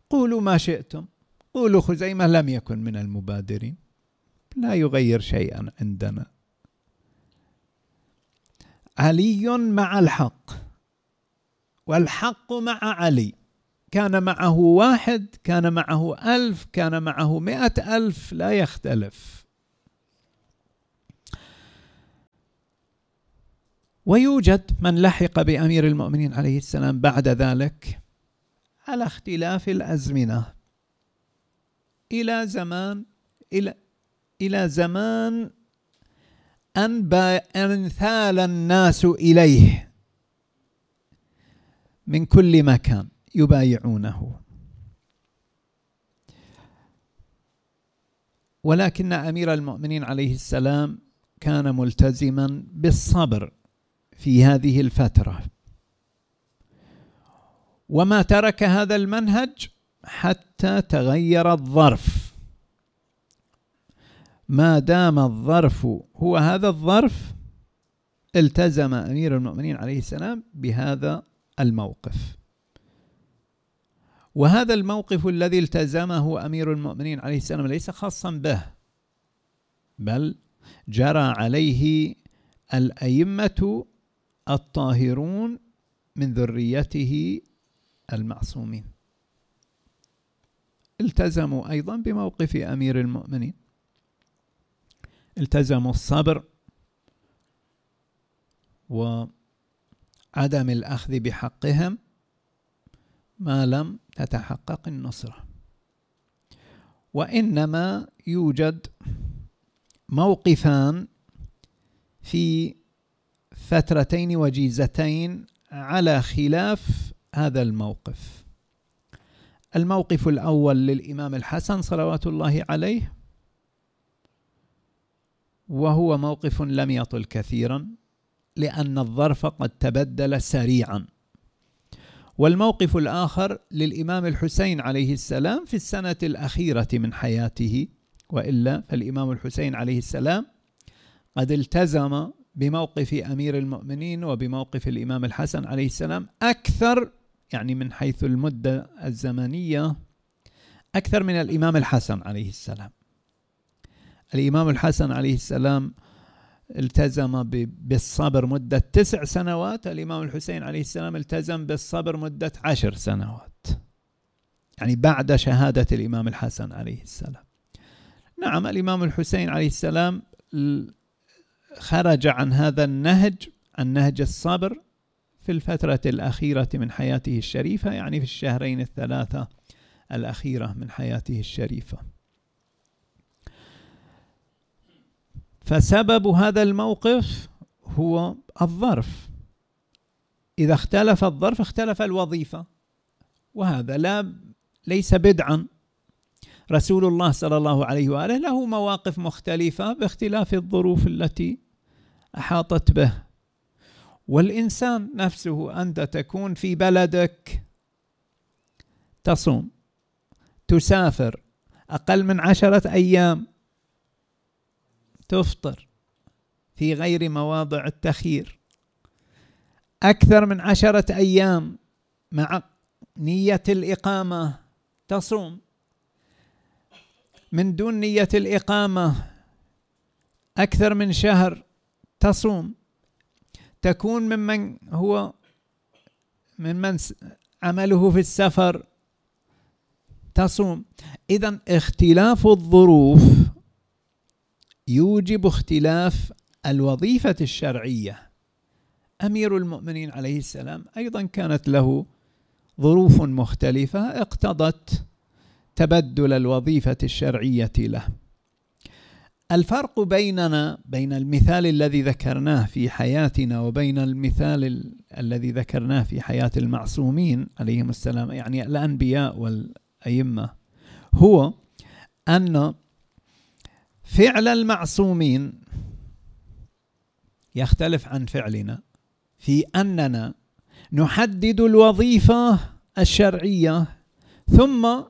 قولوا ما شئتم. قولوا خزيمة لم يكن من المبادرين. لا يغير شيئا عندنا. علي مع الحق. والحق مع علي. كان معه واحد كان معه ألف كان معه مئة ألف. لا يختلف. ويوجد من لحق بأمير المؤمنين عليه السلام بعد ذلك. على اختلاف الأزمنة. إلى زمان إلى إلى زمان أن انثال الناس إليه من كل مكان يبايعونه. ولكن أمير المؤمنين عليه السلام كان ملتزما بالصبر في هذه الفترة. وما ترك هذا المنهج حتى تغير الظرف. ما دام الظرف هو هذا الظرف التزم أمير المؤمنين عليه السلام بهذا الموقف. وهذا الموقف الذي التزمه أمير المؤمنين عليه السلام ليس خاصا به بل جرى عليه الأئمة الطاهرون من ذريته المعصومين. التزموا أيضا بموقف أمير المؤمنين. التزموا الصبر وعدم الأخذ بحقهم ما لم تتحقق النصرة. وإنما يوجد موقفان في فترتين وجيزتين على خلاف هذا الموقف. الموقف الأول للإمام الحسن صلوات الله عليه وهو موقف لم يطل كثيرا لأن الظرف قد تبدل سريعا. والموقف الآخر للإمام الحسين عليه السلام في السنة الأخيرة من حياته وإلا فالإمام الحسين عليه السلام قد التزم بموقف أمير المؤمنين وبموقف الإمام الحسن عليه السلام أكثر يعني من حيث المدة الزمنية أكثر من الإمام الحسن عليه السلام. الإمام الحسن عليه السلام التزم بالصبر مدة تسع سنوات الإمام الحسين عليه السلام التزم بالصبر مدة عشر سنوات يعني بعد شهادة الإمام الحسن عليه السلام نعم الإمام الحسين عليه السلام خرج عن هذا النهج عن نهج الصبر في الفترة الأخيرة من حياته الشريفة يعني في الشهرين الثلاثة الأخيرة من حياته الشريفة. فسبب هذا الموقف هو الظرف. إذا اختلف الظرف اختلف الوظيفة. وهذا لا ليس بدعا. رسول الله صلى الله عليه وآله له مواقف مختلفة باختلاف الظروف التي أحاطت به. والإنسان نفسه أنت تكون في بلدك. تصوم تسافر أقل من عشرة أيام. تفطر في غير مواضع التخيير. أكثر من عشرة أيام مع نية الإقامة. تصوم. من دون نية الإقامة أكثر من شهر تصوم. تكون ممن هو ممن عمله في السفر تصوم. اذا اختلاف الظروف يوجب اختلاف الوظيفة الشرعية. أمير المؤمنين عليه السلام أيضا كانت له ظروف مختلفة اقتضت تبدل الوظيفة الشرعية له. الفرق بيننا بين المثال الذي ذكرناه في حياتنا وبين المثال ال الذي ذكرناه في حياة المعصومين عليهم السلام يعني الأنبياء والأئمة هو أن فعل المعصومين يختلف عن فعلنا في أننا نحدد الوظيفة الشرعية ثم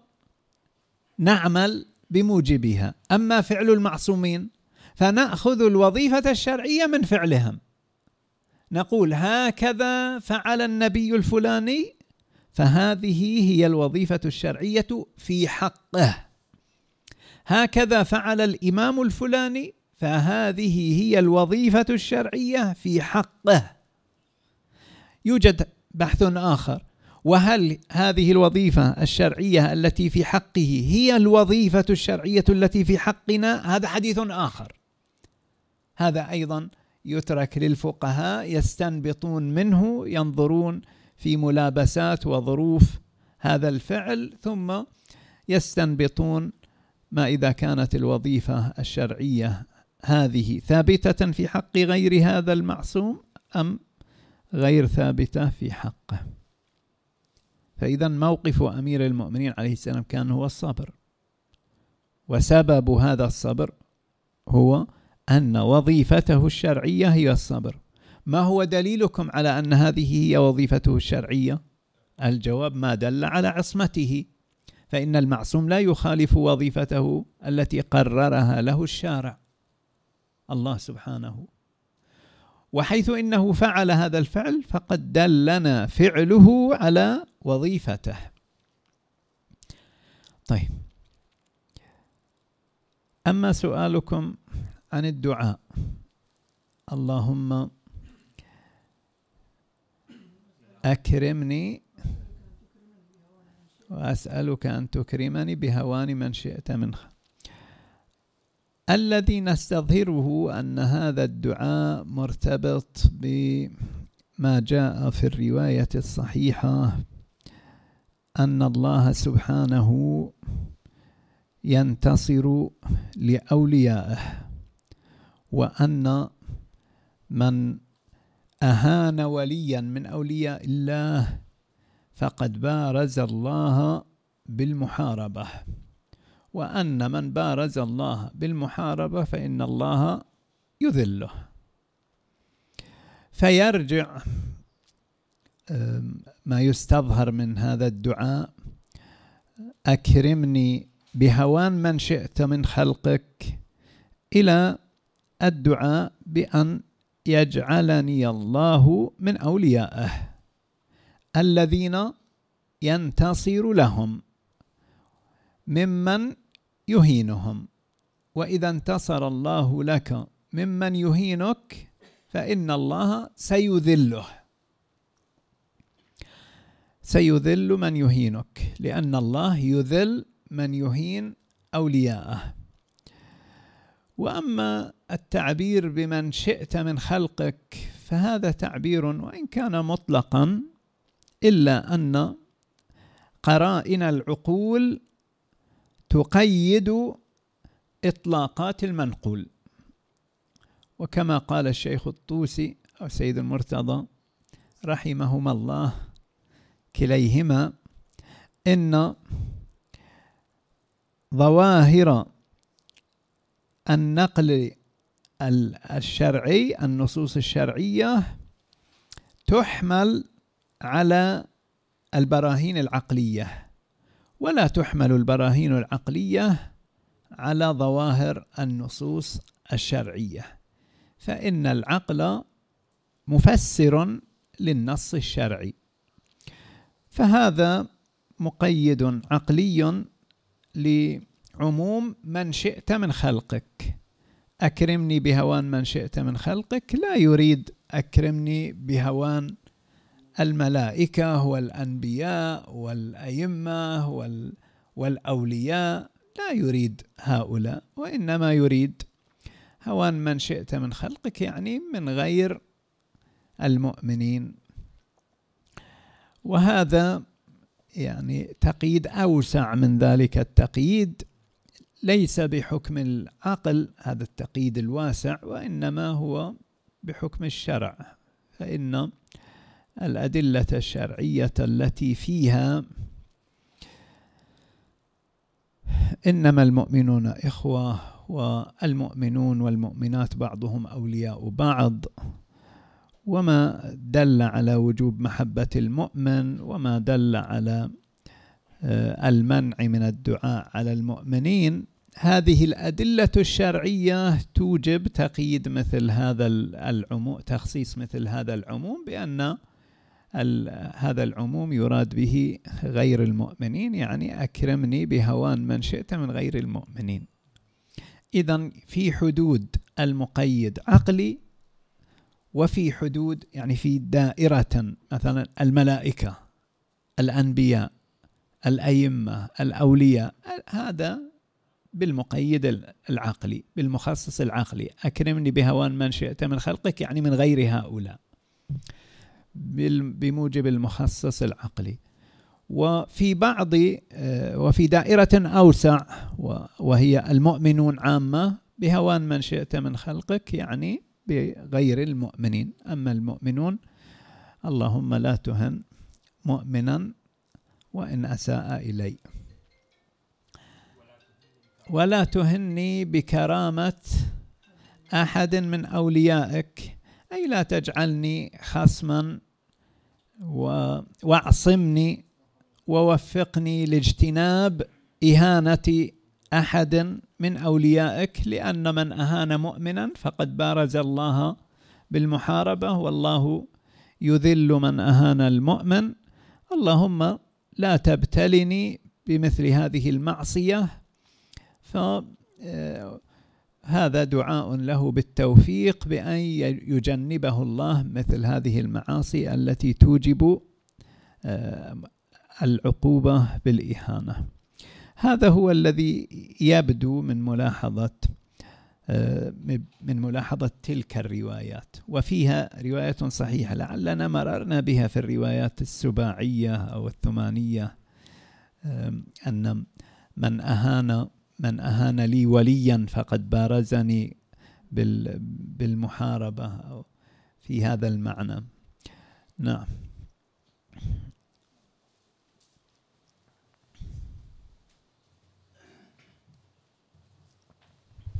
نعمل بموجبها. أما فعل المعصومين فنأخذ الوظيفة الشرعية من فعلهم. نقول هكذا فعل النبي الفلاني فهذه هي الوظيفة الشرعية في حقه. هكذا فعل الإمام الفلاني فهذه هي الوظيفة الشرعية في حقه. يوجد بحث آخر. وهل هذه الوظيفة الشرعية التي في حقه هي الوظيفة الشرعية التي في حقنا؟ هذا حديث آخر. هذا أيضا يترك للفقهاء يستنبطون منه ينظرون في ملابسات وظروف هذا الفعل ثم يستنبطون ما إذا كانت الوظيفة الشرعية هذه ثابتة في حق غير هذا المعصوم أم غير ثابتة في حقه. فإذا موقف أمير المؤمنين عليه السلام كان هو الصبر وسبب هذا الصبر هو أن وظيفته الشرعية هي الصبر. ما هو دليلكم على أن هذه هي وظيفته الشرعية؟ الجواب ما دل على عصمته. فإن المعصوم لا يخالف وظيفته التي قررها له الشارع. الله سبحانه وحيث إنه فعل هذا الفعل فقد دلنا فعله على وظيفته. طيب. أما سؤالكم عن الدعاء. اللهم أكرمني وأسألك أن تكرمني بهوان من شئت من خير. الذي نستظهره أن هذا الدعاء مرتبط بما جاء في الرواية الصحيحة أن الله سبحانه ينتصر لأوليائه وأن من أهان وليا من أولياء الله فقد بارز الله بالمحاربة. وأن من بارز الله بالمحاربة فإن الله يذله. فيرجع ما يستظهر من هذا الدعاء أكرمني بهوان من شئت من خلقك إلى الدعاء بأن يجعلني الله من أوليائه الذين ينتصر لهم. ممن يهينهم. وإذا انتصر الله لك ممن يهينك فإن الله سيذله. سيذل من يهينك لأن الله يذل من يهين أولياءه. وأما التعبير بمن شئت من خلقك فهذا تعبير وإن كان مطلقا إلا أن قرائن العقول تقيد إطلاقات المنقول. وكما قال الشيخ الطوسي أو سيد المرتضى رحمهما الله كليهما إن ظواهر النقل الشرعي النصوص الشرعية تحمل على البراهين العقلية. ولا تحمل البراهين العقلية على ظواهر النصوص الشرعية فإن العقل مفسر للنص الشرعي. فهذا مقيد عقلي لعموم من شئت من خلقك. أكرمني بهوان من شئت من خلقك لا يريد أكرمني بهوان الملائكة والأنبياء والأئمة والأولياء لا يريد هؤلاء وإنما يريد هوان من شئت من خلقك يعني من غير المؤمنين. وهذا يعني تقييد أوسع من ذلك التقييد. ليس بحكم العقل هذا التقييد الواسع وإنما هو بحكم الشرع. فإن الأدلة الشرعية التي فيها إنما المؤمنون إخوة والمؤمنون والمؤمنات بعضهم أولياء بعض وما دل على وجوب محبة المؤمن وما دل على آه، المنع من الدعاء على المؤمنين. هذه الأدلة الشرعية توجب تقييد مثل هذا العموم تخصيص مثل هذا العموم بأن هذا العموم يراد به غير المؤمنين يعني أكرمني بهوان من شئت من غير المؤمنين. إذا في حدود المقيد عقلي وفي حدود يعني في دائرة مثلا الملائكة الأنبياء الأئمة الأولياء هذا بالمقيد العقلي بالمخصص العقلي. أكرمني بهوان من شئت من خلقك يعني من غير هؤلاء. بموجب المخصص العقلي. وفي بعض آه، وفي دائرة أوسع وهي المؤمنون عامة بهوان من شئت من خلقك يعني بغير المؤمنين. أما المؤمنون اللهم لا تهن مؤمنا وإن أساء إلي. ولا تهني بكرامة أحد من أوليائك أي لا تجعلني خصما واعصمني ووفقني لاجتناب إهانة أحد من أوليائك لأن من أهان مؤمنا فقد بارز الله بالمحاربة والله يذل من أهان المؤمن. اللهم لا تبتلني بمثل هذه المعصية. فهذا آه، دعاء له بالتوفيق بأن يجنبه الله مثل هذه المعاصي التي توجب آه، العقوبة بالإهانة. هذا هو الذي يبدو من ملاحظة آه، من ملاحظة تلك الروايات. وفيها رواية صحيحة لعلنا مررنا بها في الروايات السباعية أو الثمانية أن من أهان من أهان لي وليا فقد بارزني بالمحاربة في هذا المعنى. نعم.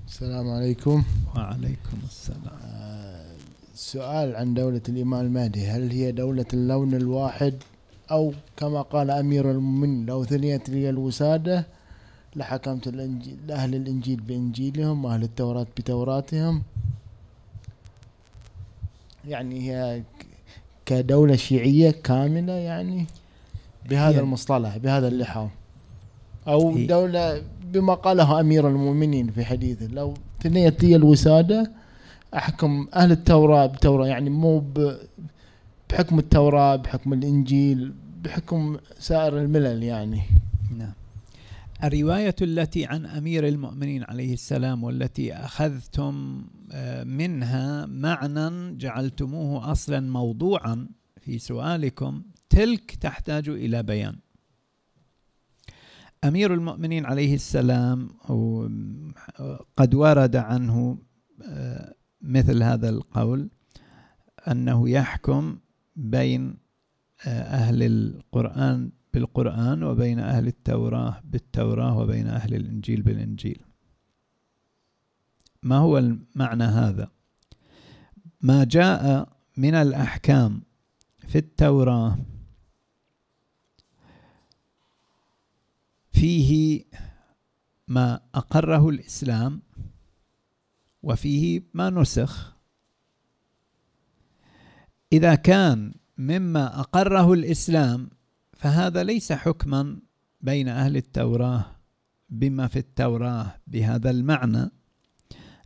السلام عليكم. وعليكم السلام. آه سؤال عن دولة الإمام المهدي. هل هي دولة اللون الواحد؟ أو كما قال أمير المؤمنين لو ثنيت لي الوسادة لحكمت الإنجيل لأهل الإنجيل بإنجيلهم وأهل التوراة بتوراتهم. يعني هي كدولة شيعية كاملة يعني بهذا المصطلح بهذا اللحام أو دولة بما قاله أمير المؤمنين في حديثه لو ثنيت لي الوسادة أحكم أهل التوراة بتوراة يعني مو بحكم التوراة بحكم الإنجيل بحكم سائر الملل يعني. نعم. الرواية التي عن أمير المؤمنين عليه السلام والتي أخذتم آه، منها معنى جعلتموه أصلا موضوعا في سؤالكم تلك تحتاج إلى بيان. أمير المؤمنين عليه السلام قد ورد عنه آه، مثل هذا القول أنه يحكم بين آه، أهل القرآن بالقرآن وبين أهل التوراة بالتوراة وبين أهل الإنجيل بالإنجيل. ما هو المعنى هذا؟ ما جاء من الأحكام في التوراة فيه ما أقره الإسلام وفيه ما نسخ. إذا كان مما أقره الإسلام فهذا ليس حكما بين أهل التوراة بما في التوراة بهذا المعنى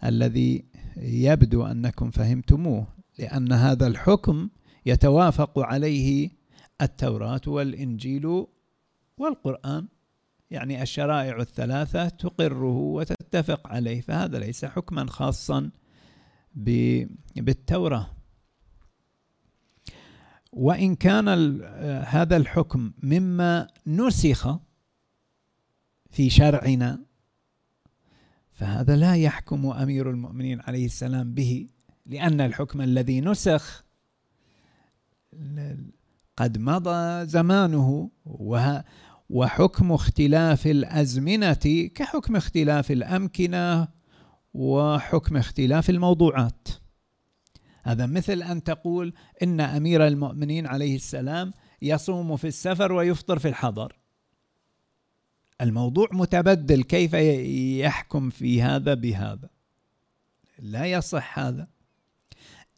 الذي يبدو أنكم فهمتموه لأن هذا الحكم يتوافق عليه التوراة والإنجيل والقرآن. يعني الشرائع الثلاثة تقره وتتفق عليه فهذا ليس حكما خاصا بالتوراة. وإن كان هذا الحكم مما نسخ في شرعنا فهذا لا يحكم أمير المؤمنين عليه السلام به لأن الحكم الذي نسخ قد مضى زمانه وحكم اختلاف الأزمنة كحكم اختلاف الأمكنة وحكم اختلاف الموضوعات. هذا مثل أن تقول إن أمير المؤمنين عليه السلام يصوم في السفر ويفطر في الحضر. الموضوع متبدل كيف يحكم في هذا بهذا؟ لا يصح هذا.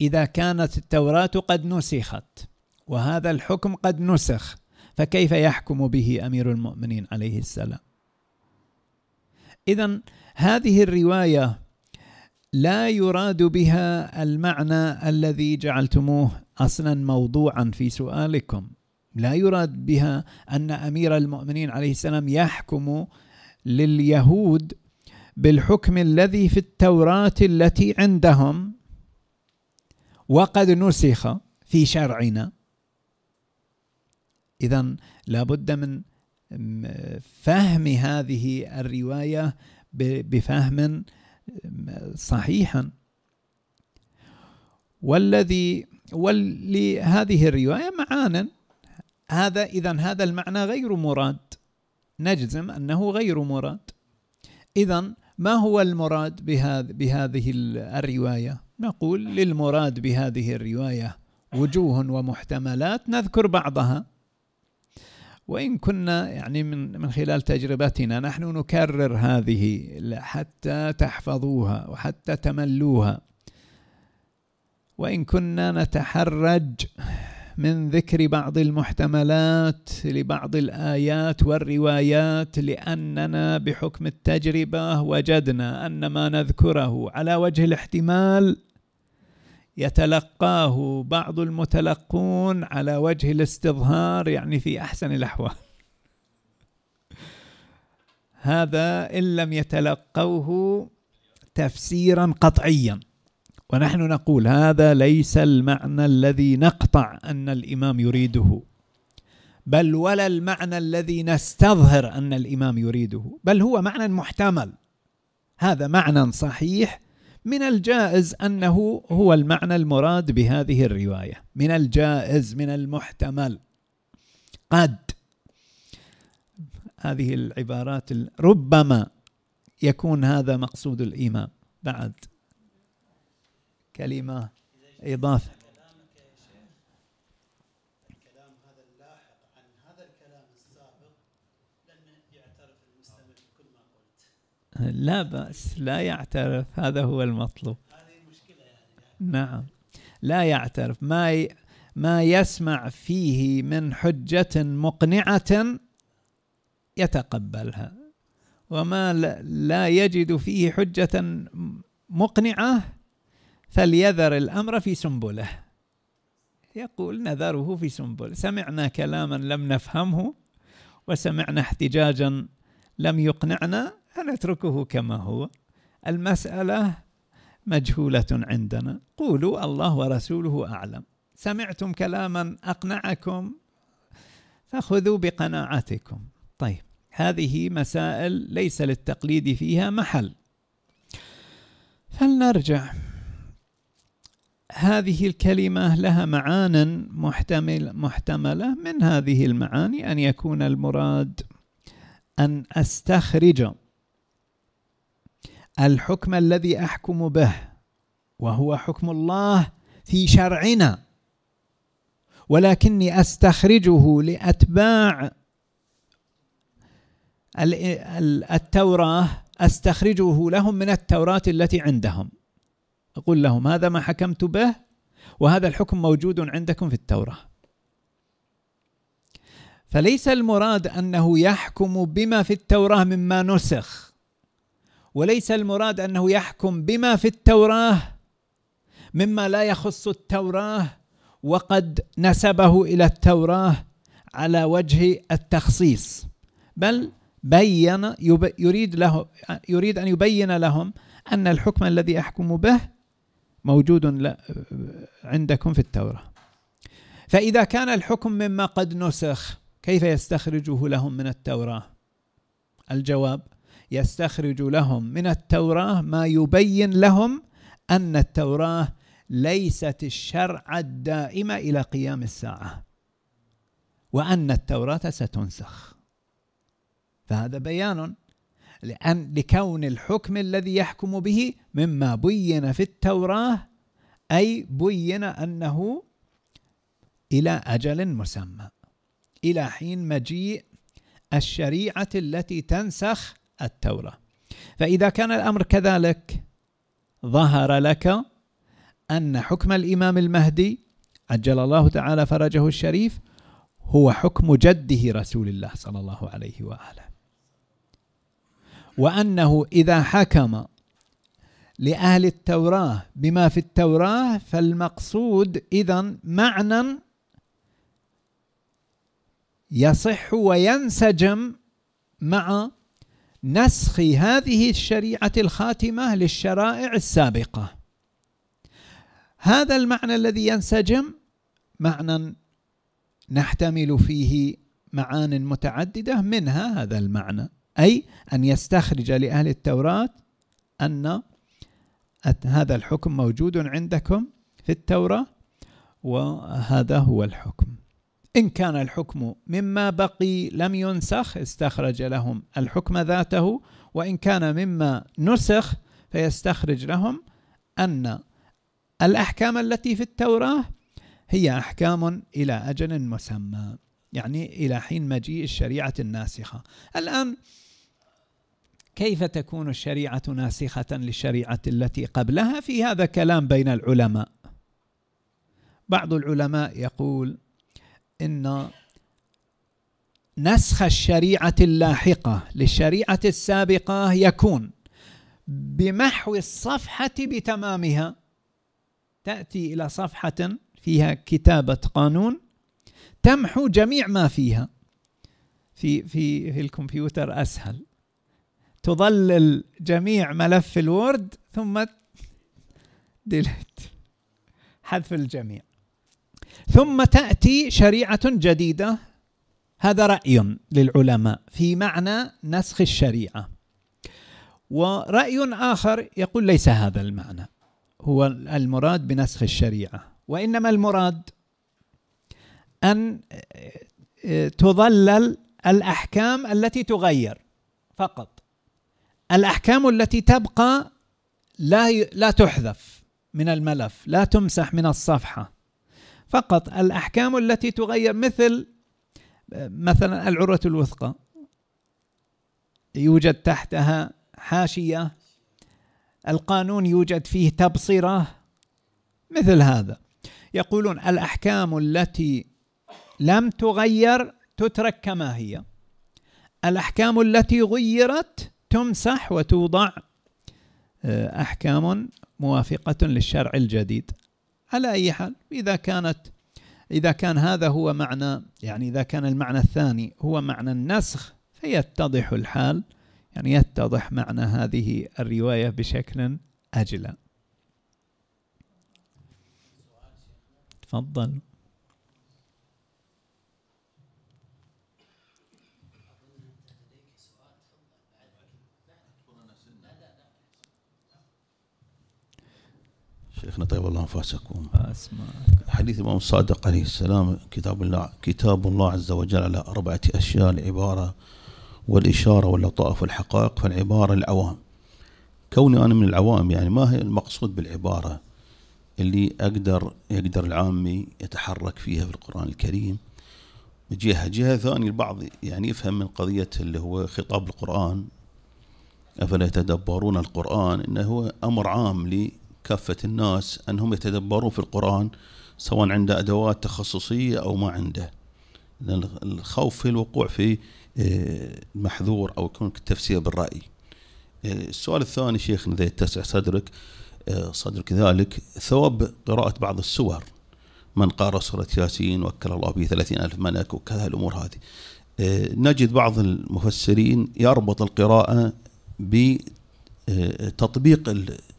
إذا كانت التوراة قد نسخت وهذا الحكم قد نسخ فكيف يحكم به أمير المؤمنين عليه السلام؟ إذا هذه الرواية لا يراد بها المعنى الذي جعلتموه أصلا موضوعا في سؤالكم. لا يراد بها أن أمير المؤمنين عليه السلام يحكم لليهود بالحكم الذي في التوراة التي عندهم. وقد نسخ في شرعنا. اذا لابد من فهم هذه الرواية بفهم صحيحا. والذي ولهذه الرواية معانا. هذا إذا هذا المعنى غير مراد. نجزم أنه غير مراد. إذا ما هو المراد بهذه بهذه الرواية؟ نقول للمراد بهذه الرواية وجوه ومحتملات نذكر بعضها. وإن كنا يعني من من خلال تجربتنا نحن نكرر هذه حتى تحفظوها وحتى تملوها. وإن كنا نتحرج من ذكر بعض المحتملات لبعض الآيات والروايات لأننا بحكم التجربة وجدنا أن ما نذكره على وجه الاحتمال يتلقاه بعض المتلقون على وجه الاستظهار يعني في أحسن الأحوال. هذا إن لم يتلقوه تفسيرا قطعيا. ونحن نقول هذا ليس المعنى الذي نقطع أن الإمام يريده بل ولا المعنى الذي نستظهر أن الإمام يريده بل هو معنى محتمل. هذا معنى صحيح من الجائز أنه هو المعنى المراد بهذه الرواية. من الجائز من المحتمل. قد. هذه العبارات ربما يكون هذا مقصود الامام بعد. كلمة إضافة. لا بأس لا يعترف. هذا هو المطلوب. نعم. لا يعترف. ما ما يسمع فيه من حجة مقنعة يتقبلها. وما لا يجد فيه حجة مقنعة فليذر الأمر في سنبله. يقول نذره في سنبل سمعنا كلاما لم نفهمه وسمعنا احتجاجا لم يقنعنا فنتركه كما هو. المسألة مجهولة عندنا. قولوا الله ورسوله أعلم. سمعتم كلاما أقنعكم فخذوا بقناعتكم. طيب هذه مسائل ليس للتقليد فيها محل. فلنرجع. هذه الكلمة لها معان محتمل محتملة من هذه المعاني أن يكون المراد أن أستخرج. الحكم الذي أحكم به وهو حكم الله في شرعنا. ولكني أستخرجه لأتباع التوراة أستخرجه لهم من التوراة التي عندهم. أقول لهم هذا ما حكمت به وهذا الحكم موجود عندكم في التوراة. فليس المراد أنه يحكم بما في التوراة مما نسخ. وليس المراد أنه يحكم بما في التوراة مما لا يخص التوراة وقد نسبه إلى التوراة على وجه التخصيص بل بين يريد له يريد أن يبين لهم أن الحكم الذي احكم به موجود عندكم في التوراة. فإذا كان الحكم مما قد نسخ كيف يستخرجه لهم من التوراة؟ الجواب يستخرج لهم من التوراة ما يبين لهم أن التوراة ليست الشرع الدائم إلى قيام الساعة وأن التوراة ستنسخ. فهذا بيان لأن لكون الحكم الذي يحكم به مما بين في التوراة أي بين أنه إلى أجل مسمى إلى حين مجيء الشريعة التي تنسخ التوراة. فإذا كان الأمر كذلك ظهر لك أن حكم الإمام المهدي عجل الله تعالى فرجه الشريف هو حكم جده رسول الله صلى الله عليه وآله. وأنه إذا حكم لأهل التوراة بما في التوراة فالمقصود إذا معنى يصح وينسجم مع نسخ هذه الشريعة الخاتمة للشرائع السابقة. هذا المعنى الذي ينسجم معنى نحتمل فيه معان متعددة منها هذا المعنى أي أن يستخرج لأهل التوراة أن هذا الحكم موجود عندكم في التوراة وهذا هو الحكم. إن كان الحكم مما بقي لم ينسخ استخرج لهم الحكم ذاته وإن كان مما نسخ فيستخرج لهم أن الأحكام التي في التوراة هي أحكام إلى أجل مسمى يعني إلى حين مجيء الشريعة الناسخة. الآن كيف تكون الشريعة ناسخة للشريعة التي قبلها؟ في هذا كلام بين العلماء. بعض العلماء يقول إن نسخ الشريعة اللاحقة للشريعة السابقة يكون بمحو الصفحة بتمامها تأتي إلى صفحة فيها كتابة قانون تمحو جميع ما فيها. في في في الكمبيوتر أسهل. تظلل جميع ملف الوورد ثم (laughs) ديليت حذف الجميع. ثم تأتي شريعة جديدة. هذا رأي للعلماء في معنى نسخ الشريعة. ورأي آخر يقول ليس هذا المعنى هو المراد بنسخ الشريعة. وإنما المراد أن تظلل الأحكام التي تغير فقط. الأحكام التي تبقى لا لا تحذف من الملف لا تمسح من الصفحة. فقط الأحكام التي تغير مثل مثلا العروة الوثقى يوجد تحتها حاشية. القانون يوجد فيه تبصرة. مثل هذا. يقولون الأحكام التي لم تغير تترك كما هي. الأحكام التي غيرت تمسح وتوضع آه، أحكام موافقة للشرع الجديد. على أي حال إذا كانت إذا كان هذا هو معنى يعني إذا كان المعنى الثاني هو معنى النسخ فيتضح الحال يعني يتضح معنى هذه الرواية بشكل أجلى. تفضل. شيخنا طيب الله أنفاسكم. حديث الإمام الصادق عليه السلام كتاب الله كتاب الله عز وجل على أربعة أشياء العبارة والإشارة واللطائف والحقائق فالعبارة العوام. كوني أنا من العوام يعني ما هي المقصود بالعبارة اللي أقدر يقدر العامي يتحرك فيها في القرآن الكريم؟ جهة جهة ثانية البعض يعني يفهم من قضية اللي هو خطاب القرآن أفلا يتدبرون القرآن؟ إنه هو أمر عام كافة الناس أنهم يتدبرون في القرآن سواء عنده أدوات تخصصية أو ما عنده. الخوف في الوقوع في آه، محذور أو يكون التفسير بالرأي. آه، السؤال الثاني شيخنا إذا يتسع صدرك آه، صدرك ذلك ثواب قراءة بعض السور. من قرأ سورة ياسين وكل الله به ثلاثين ألف ملك وكذا الأمور هذه. نجد بعض المفسرين يربط القراءة بتطبيق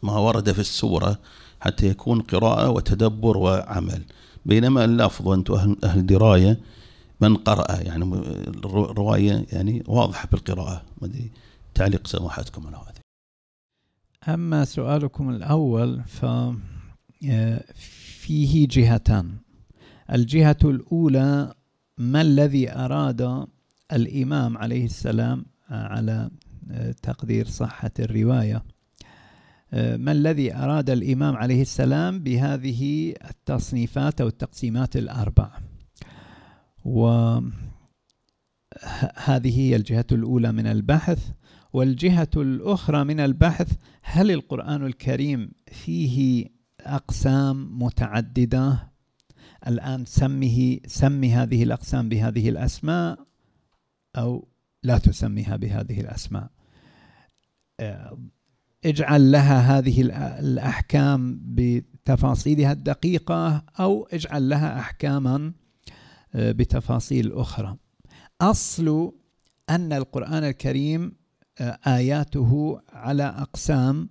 ما ورد في السورة حتى يكون قراءة وتدبر وعمل. بينما اللفظ وأنتم أهل, دراية من قرأ يعني الرواية يعني واضحة بالقراءة تعليق سماحتكم على هذا أما سؤالكم الأول ففيه آه، جهتان. الجهة الأولى ما الذي أراد الإمام عليه السلام آه، على آه، تقدير صحة الرواية؟ ما الذي أراد الإمام عليه السلام بهذه التصنيفات أو التقسيمات الأربع؟ وهذه هي الجهة الأولى من البحث. والجهة الأخرى من البحث هل القرآن الكريم فيه أقسام متعددة؟ الآن سمه سمي هذه الأقسام بهذه الأسماء أو لا تسميها بهذه الأسماء؟ اجعل لها هذه الأحكام بتفاصيلها الدقيقة أو اجعل لها أحكاما آه، بتفاصيل أخرى. أصل أن القرآن الكريم آه، آياته على أقسام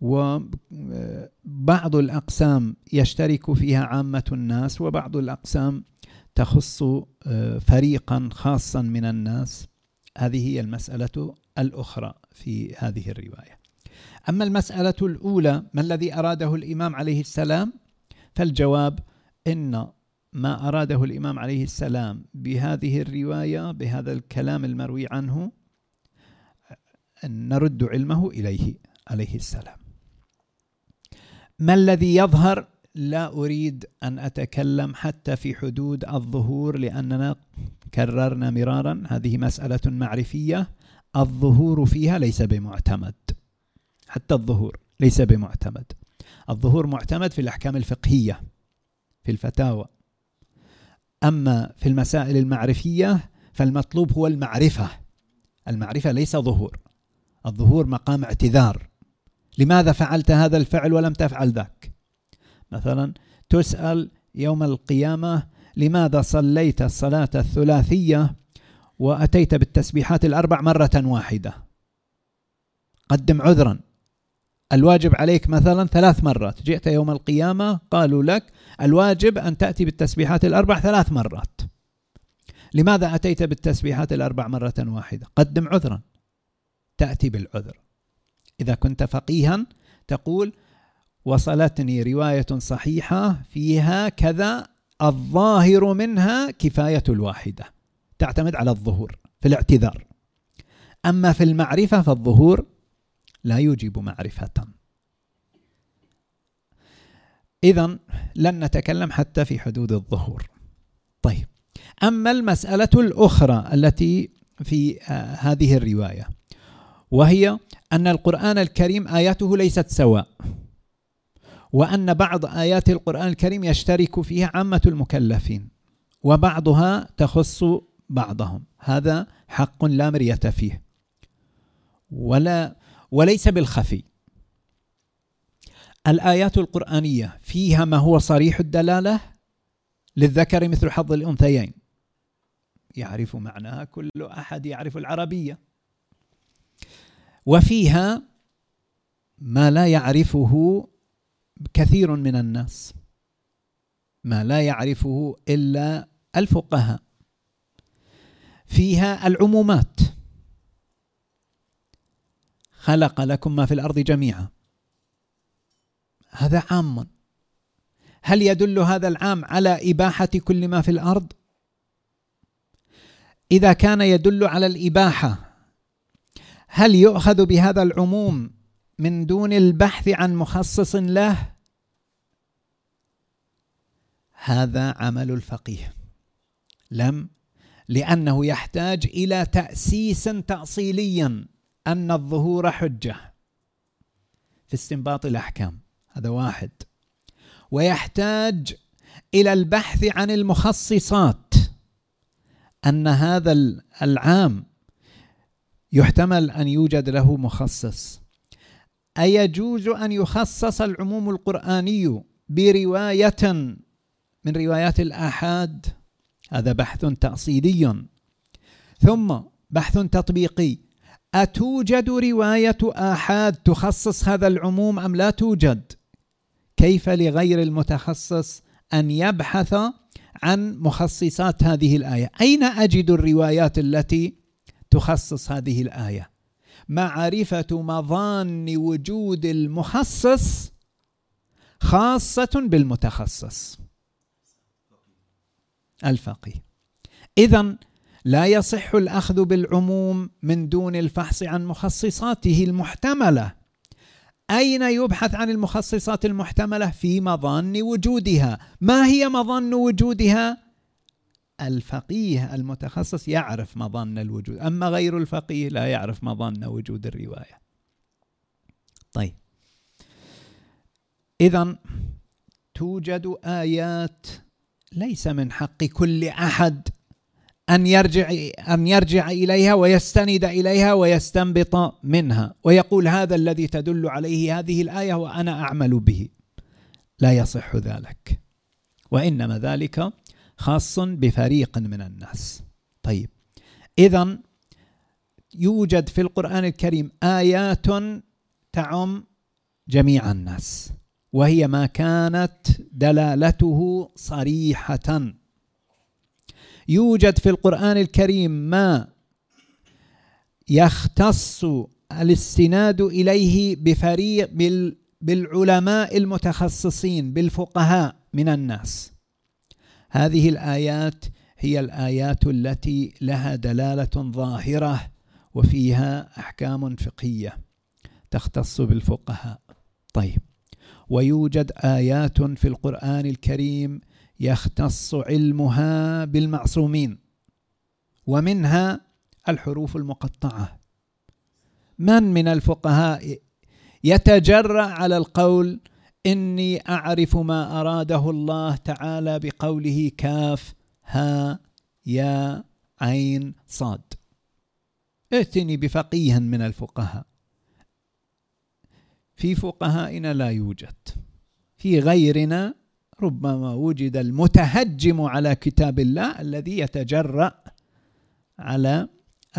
وبعض الأقسام يشترك فيها عامة الناس وبعض الأقسام تخص آه، فريقا خاصا من الناس. هذه هي المسألة الأخرى في هذه الرواية. أما المسألة الأولى ما الذي أراده الإمام عليه السلام؟ فالجواب إن ما أراده الإمام عليه السلام بهذه الرواية بهذا الكلام المروي عنه نرد علمه إليه عليه السلام. ما الذي يظهر؟ لا أريد أن أتكلم حتى في حدود الظهور لأننا كررنا مرارا هذه مسألة معرفية الظهور فيها ليس بمعتمد. حتى الظهور ليس بمعتمد. الظهور معتمد في الأحكام الفقهية في الفتاوى. أما في المسائل المعرفية فالمطلوب هو المعرفة. المعرفة ليس ظهور. الظهور مقام اعتذار. لماذا فعلت هذا الفعل ولم تفعل ذاك؟ مثلا تسأل يوم القيامة لماذا صليت الصلاة الثلاثية وأتيت بالتسبيحات الأربع مرة واحدة؟ قدم عذرا. الواجب عليك مثلا ثلاث مرات. جئت يوم القيامة قالوا لك الواجب أن تأتي بالتسبيحات الأربع ثلاث مرات. لماذا أتيت بالتسبيحات الأربع مرة واحدة؟ قدم عذرا. تأتي بالعذر. إذا كنت فقيها تقول وصلتني رواية صحيحة فيها كذا الظاهر منها كفاية الواحدة. تعتمد على الظهور في الاعتذار. أما في المعرفة فالظهور لا يوجب معرفة. إذا لن نتكلم حتى في حدود الظهور. طيب أما المسألة الأخرى التي في آه، هذه الرواية وهي أن القرآن الكريم آياته ليست سواء وأن بعض آيات القرآن الكريم يشترك فيها عامة المكلفين وبعضها تخص بعضهم. هذا حق لا مرية فيه. ولا وليس بالخفي. الآيات القرآنية فيها ما هو صريح الدلالة للذكر مثل حظ الأنثيين. يعرف معناها كل أحد يعرف العربية. وفيها ما لا يعرفه كثير من الناس. ما لا يعرفه إلا الفقهاء. فيها العمومات. خلق لكم ما في الأرض جميعا. هذا عام. هل يدل هذا العام على إباحة كل ما في الأرض؟ إذا كان يدل على الإباحة هل يؤخذ بهذا العموم من دون البحث عن مخصص له؟ هذا عمل الفقيه. لم؟ لأنه يحتاج إلى تأسيس تأصيليا. أن الظهور حجة في استنباط الأحكام. هذا واحد. ويحتاج إلى البحث عن المخصصات أن هذا العام يحتمل أن يوجد له مخصص. أيجوز أن يخصص العموم القرآني برواية من روايات الآحاد؟ هذا بحث تأصيلي. ثم بحث تطبيقي. أتوجد رواية آحاد تخصص هذا العموم أم لا توجد؟ كيف لغير المتخصص أن يبحث عن مخصصات هذه الآية؟ أين أجد الروايات التي تخصص هذه الآية؟ معرفة مظان وجود المخصص خاصة بالمتخصص. الفقيه. إذا لا يصح الأخذ بالعموم من دون الفحص عن مخصصاته المحتملة. أين يبحث عن المخصصات المحتملة في مظان وجودها؟ ما هي مظن وجودها؟ الفقيه المتخصص يعرف مظن الوجود أما غير الفقيه لا يعرف مظن وجود الرواية. طيب. إذا توجد آيات ليس من حق كل أحد أن يرجع أن يرجع إليها ويستند إليها ويستنبط منها. ويقول هذا الذي تدل عليه هذه الآية وأنا أعمل به. لا يصح ذلك. وإنما ذلك خاص بفريق من الناس. طيب. إذا يوجد في القرآن الكريم آيات تعم جميع الناس. وهي ما كانت دلالته صريحة. يوجد في القرآن الكريم ما يختص الاستناد إليه بفريق بالعلماء المتخصصين بالفقهاء من الناس. هذه الآيات هي الآيات التي لها دلالة ظاهرة وفيها أحكام فقهية تختص بالفقهاء. طيب. ويوجد آيات في القرآن الكريم يختص علمها بالمعصومين ومنها الحروف المقطعة. من من الفقهاء يتجرأ على القول إني أعرف ما أراده الله تعالى بقوله كاف ها يا عين صاد. ائتني بفقيه من الفقهاء. في فقهائنا لا يوجد. في غيرنا ربما وجد المتهجم على كتاب الله الذي يتجرأ على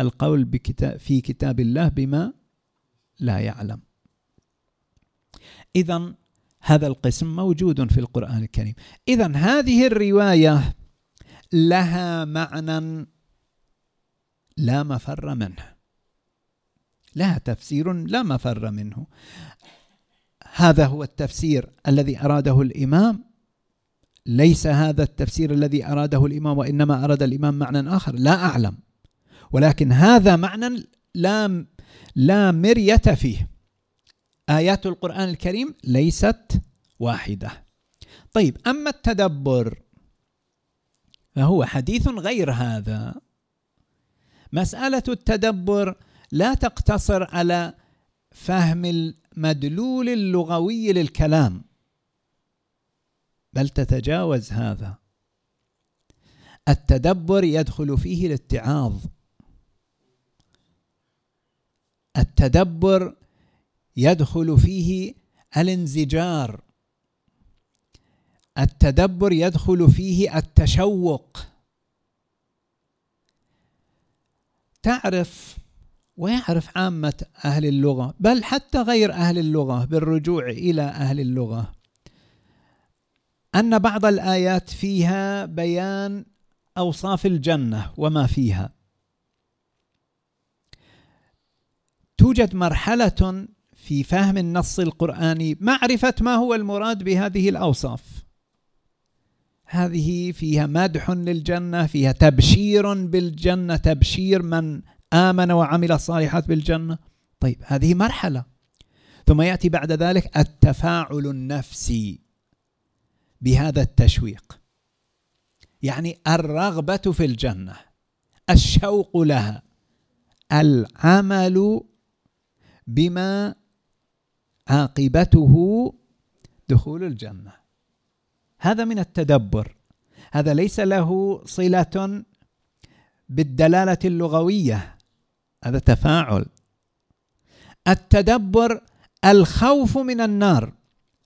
القول بكتاب في كتاب الله بما لا يعلم. إذا هذا القسم موجود في القرآن الكريم. إذا هذه الرواية لها معنى لا مفر منه. لها تفسير لا مفر منه. هذا هو التفسير الذي أراده الإمام ليس هذا التفسير الذي أراده الإمام وإنما أراد الإمام معنى آخر. لا أعلم. ولكن هذا معنى لا لا مرية فيه. آيات القرآن الكريم ليست واحدة. طيب أما التدبر فهو حديث غير هذا. مسألة التدبر لا تقتصر على فهم المدلول اللغوي للكلام. بل تتجاوز هذا. التدبر يدخل فيه الاتعاظ. التدبر يدخل فيه الانزجار. التدبر يدخل فيه التشوق. تعرف ويعرف عامة أهل اللغة بل حتى غير أهل اللغة بالرجوع إلى أهل اللغة. أن بعض الآيات فيها بيان أوصاف الجنة وما فيها. توجد مرحلة في فهم النص القرآني معرفة ما هو المراد بهذه الأوصاف. هذه فيها مدح للجنة فيها تبشير بالجنة تبشير من آمن وعمل الصالحات بالجنة. طيب هذه مرحلة. ثم يأتي بعد ذلك التفاعل النفسي. بهذا التشويق. يعني الرغبة في الجنة الشوق لها العمل بما عاقبته دخول الجنة. هذا من التدبر. هذا ليس له صلة بالدلالة اللغوية. هذا تفاعل. التدبر الخوف من النار.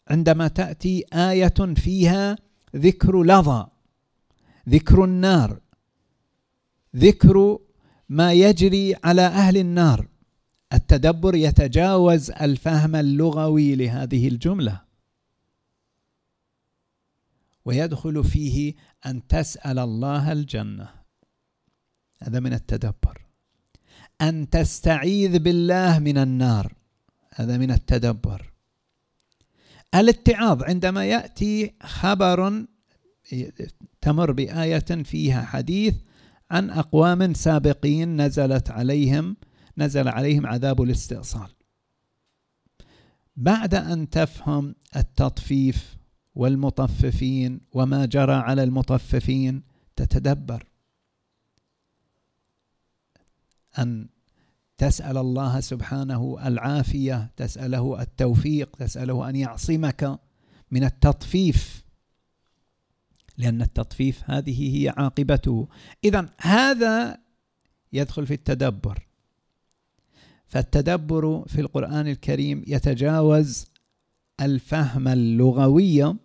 عندما تأتي آية فيها ذكر لظى ذكر النار ذكر ما يجري على أهل النار. التدبر يتجاوز الفهم اللغوي لهذه الجملة. ويدخل فيه أن تسأل الله الجنة. هذا من التدبر. أن تستعيذ بالله من النار. هذا من التدبر. الاتعاظ عندما يأتي خبر تمر بآية فيها حديث عن أقوام سابقين نزلت عليهم نزل عليهم عذاب الاستئصال. بعد أن تفهم التطفيف والمطففين وما جرى على المطففين تتدبر أن تسأل الله سبحانه العافية تسأله التوفيق تسأله أن يعصمك من التطفيف لأن التطفيف هذه هي عاقبته. إذا هذا يدخل في التدبر. فالتدبر في القرآن الكريم يتجاوز الفهم اللغوي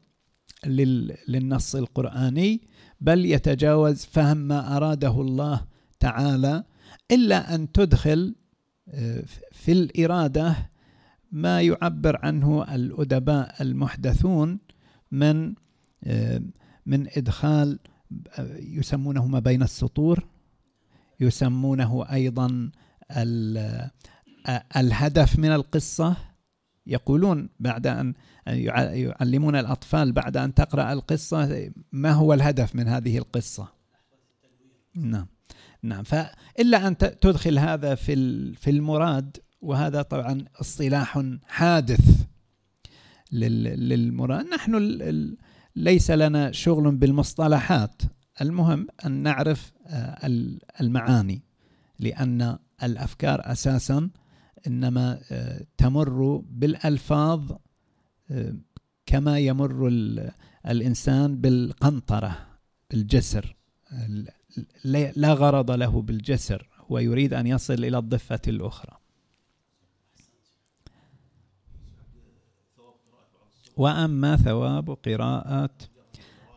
للنص القرآني بل يتجاوز فهم ما أراده الله تعالى إلا أن تدخل في الإرادة ما يعبر عنه الأدباء المحدثون من من إدخال يسمونه ما بين السطور يسمونه أيضا الهدف من القصة. يقولون بعد أن يعلمون الأطفال بعد أن تقرأ القصة ما هو الهدف من هذه القصة؟ نعم. نعم فإلا أن تدخل هذا في في المراد وهذا طبعا اصطلاح حادث للمراد نحن ليس لنا شغل بالمصطلحات المهم أن نعرف آه، المعاني لأن الأفكار أساسا إنما آه، تمر بالألفاظ آه، كما يمر الإنسان بالقنطرة بالجسر لا غرض له بالجسر ويريد أن يصل إلى الضفة الأخرى. وأما ثواب قراءة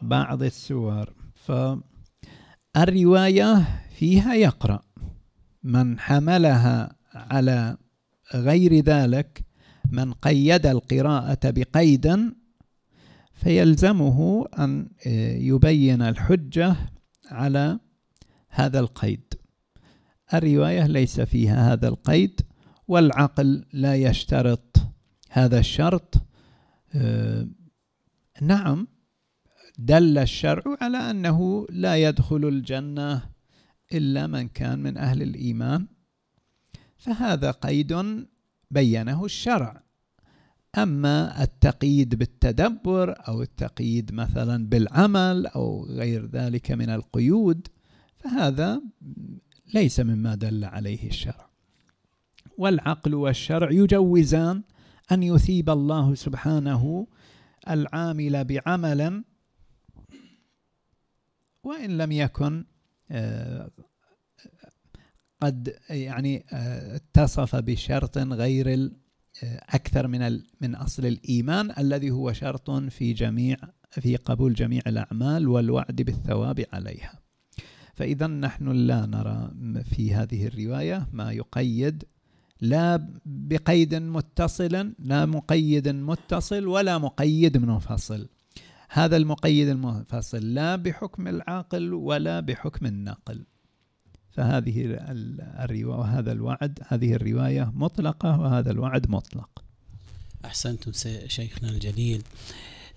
بعض السور فالرواية فيها يقرأ. من حملها على غير ذلك من قيد القراءة بقيد فيلزمه أن يبين الحجة على هذا القيد. الرواية ليس فيها هذا القيد والعقل لا يشترط هذا الشرط. آه، نعم دل الشرع على أنه لا يدخل الجنة إلا من كان من أهل الإيمان. فهذا قيد بينه الشرع. أما التقييد بالتدبر أو التقييد مثلا بالعمل أو غير ذلك من القيود فهذا ليس مما دل عليه الشرع. والعقل والشرع يجوزان أن يثيب الله سبحانه العامل بعمل وإن لم يكن آه، قد يعني آه، اتصف بشرط غير أكثر من من أصل الإيمان الذي هو شرط في جميع في قبول جميع الأعمال والوعد بالثواب عليها. فإذا نحن لا نرى في هذه الرواية ما يقيد لا بقيد متصل لا مقيد متصل ولا مقيد منفصل. هذا المقيد المنفصل لا بحكم العاقل ولا بحكم النقل فهذه الرواية وهذا الوعد هذه الرواية مطلقة وهذا الوعد مطلق. أحسنتم شيخنا الجليل.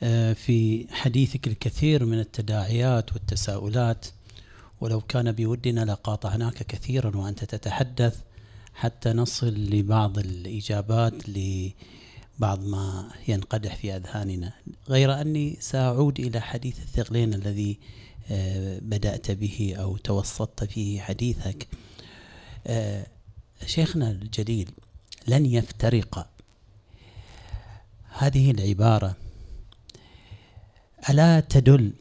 آه، في حديثك الكثير من التداعيات والتساؤلات ولو كان بودنا لقاطعناك كثيرا وأنت تتحدث حتى نصل لبعض الإجابات لبعض ما ينقدح في أذهاننا. غير أني سأعود إلى حديث الثقلين الذي آه، بدأت به أو توسطت فيه حديثك. آه، شيخنا الجليل لن يفترق. هذه العبارة ألا تدل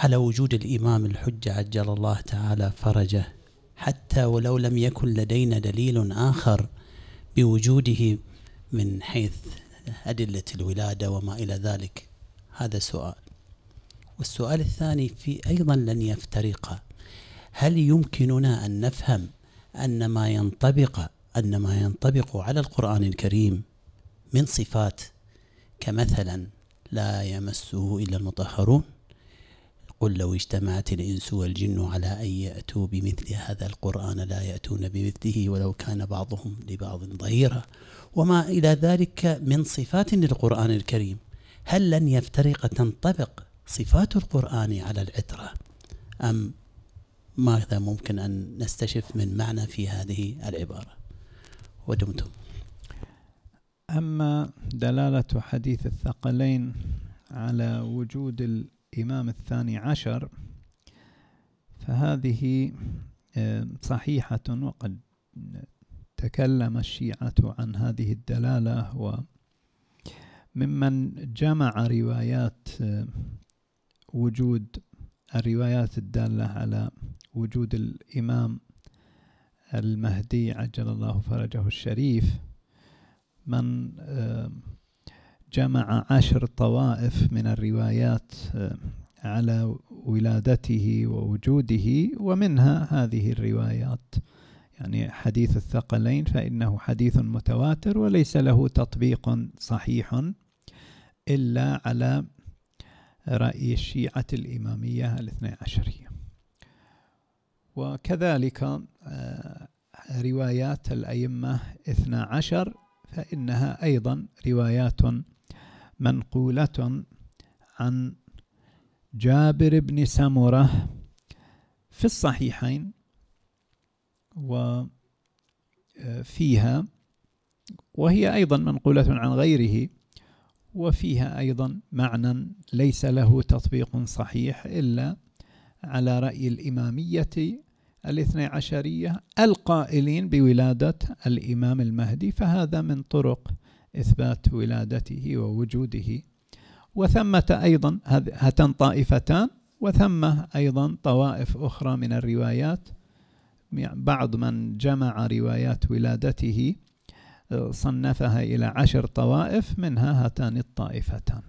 على وجود الإمام الحجة عجل الله تعالى فرجه حتى ولو لم يكن لدينا دليل آخر بوجوده من حيث أدلة الولادة وما إلى ذلك. هذا سؤال. والسؤال الثاني في أيضا لن يفترقا هل يمكننا أن نفهم أن ما ينطبق أن ما ينطبق على القرآن الكريم من صفات كمثلا لا يمسه إلا المطهرون؟ قل لو اجتمعت الإنس والجن على أن يأتوا بمثل هذا القرآن لا يأتون بمثله ولو كان بعضهم لبعض ظهيرا وما إلى ذلك من صفات للقرآن الكريم. هل لن يفترق تنطبق صفات القرآن على العترة؟ أم ماذا ممكن أن نستشف من معنى في هذه العبارة؟ ودمتم. أما دلالة حديث الثقلين على وجود الإمام الثاني عشر فهذه آه، صحيحة وقد تكلم الشيعة عن هذه الدلالة وممن جمع روايات آه، وجود الروايات الدالة على وجود الإمام المهدي عجل الله فرجه الشريف من آه، جمع عشر طوائف من الروايات آه، على ولادته ووجوده ومنها هذه الروايات. يعني حديث الثقلين فإنه حديث متواتر وليس له تطبيق صحيح إلا على رأي الشيعة الإمامية الاثنى عشرية. وكذلك آه، روايات الأئمة اثنى عشر فإنها أيضا روايات منقولة عن جابر بن سمرة في الصحيحين وفيها وهي أيضا منقولة عن غيره وفيها أيضا معنى ليس له تطبيق صحيح إلا على رأي الإمامية الاثني عشرية القائلين بولادة الإمام المهدي فهذا من طرق إثبات ولادته ووجوده. وثمة أيضا هاتان طائفتان وثم أيضا طوائف أخرى من الروايات. بعض من جمع روايات ولادته صنفها إلى عشر طوائف منها هاتان الطائفتان.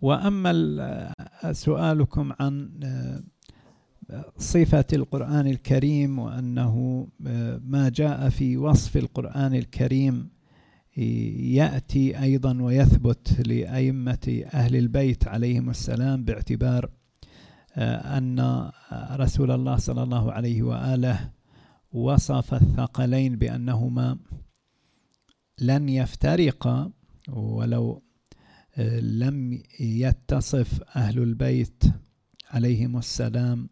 وأما سؤالكم عن صفة القرآن الكريم وأنه ما جاء في وصف القرآن الكريم يأتي أيضا ويثبت لأئمة أهل البيت عليهم السلام باعتبار أن رسول الله صلى الله عليه وآله وصف الثقلين بأنهما لن يفترقا ولو لم يتصف أهل البيت عليهم السلام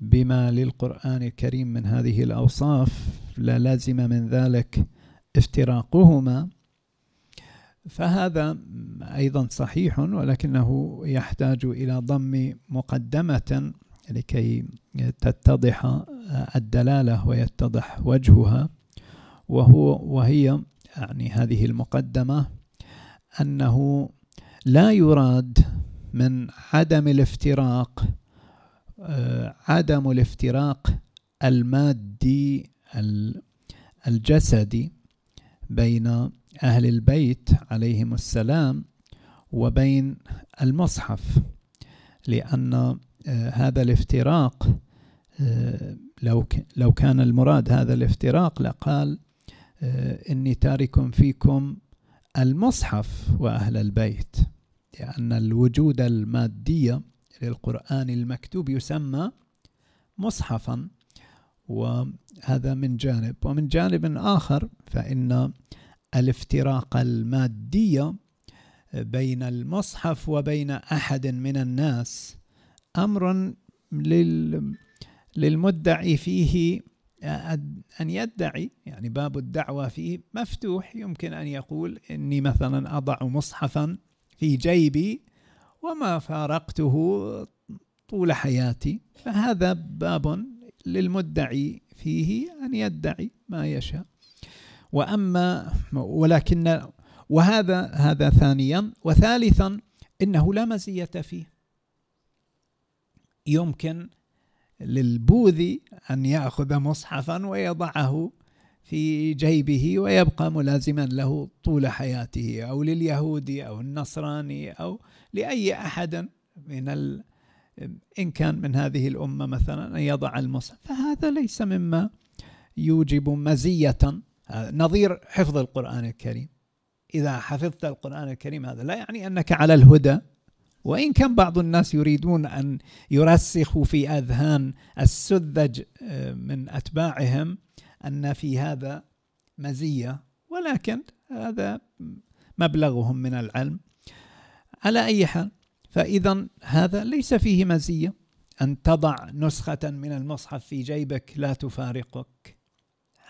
بما للقرآن الكريم من هذه الأوصاف للازم من ذلك افتراقهما فهذا أيضا صحيح ولكنه يحتاج إلى ضم مقدمة لكي تتضح الدلالة ويتضح وجهها وهو وهي يعني هذه المقدمة أنه لا يراد من عدم الافتراق عدم الافتراق المادي الجسدي بين أهل البيت عليهم السلام وبين المصحف لأن آه، هذا الافتراق آه، لو لو كان المراد هذا الافتراق لقال آه، إني تارك فيكم المصحف وأهل البيت لأن الوجود المادي للقرآن المكتوب يسمى مصحفا وهذا من جانب. ومن جانب آخر فإن الافتراق المادي بين المصحف وبين أحد من الناس أمر لل للمدعي فيه أن يدعي يعني باب الدعوة فيه مفتوح. يمكن أن يقول إني مثلا أضع مصحفا في جيبي وما فارقته طول حياتي. فهذا باب للمدعي فيه أن يدعي ما يشاء. وأما ولكن وهذا هذا ثانيا وثالثا إنه لا مزية فيه. يمكن للبوذي أن يأخذ مصحفا ويضعه في جيبه ويبقى ملازما له طول حياته أو لليهودي أو النصراني أو لأي أحد من ال... إن كان من هذه الأمة مثلا أن يضع المصحف. فهذا ليس مما يوجب مزية. نظير حفظ القرآن الكريم. إذا حفظت القرآن الكريم هذا لا يعني أنك على الهدى. وإن كان بعض الناس يريدون أن يرسخوا في أذهان السذج آه، من أتباعهم أن في هذا مزية. ولكن هذا مبلغهم من العلم. على أي حال فإذا هذا ليس فيه مزية. أن تضع نسخة من المصحف في جيبك لا تفارقك.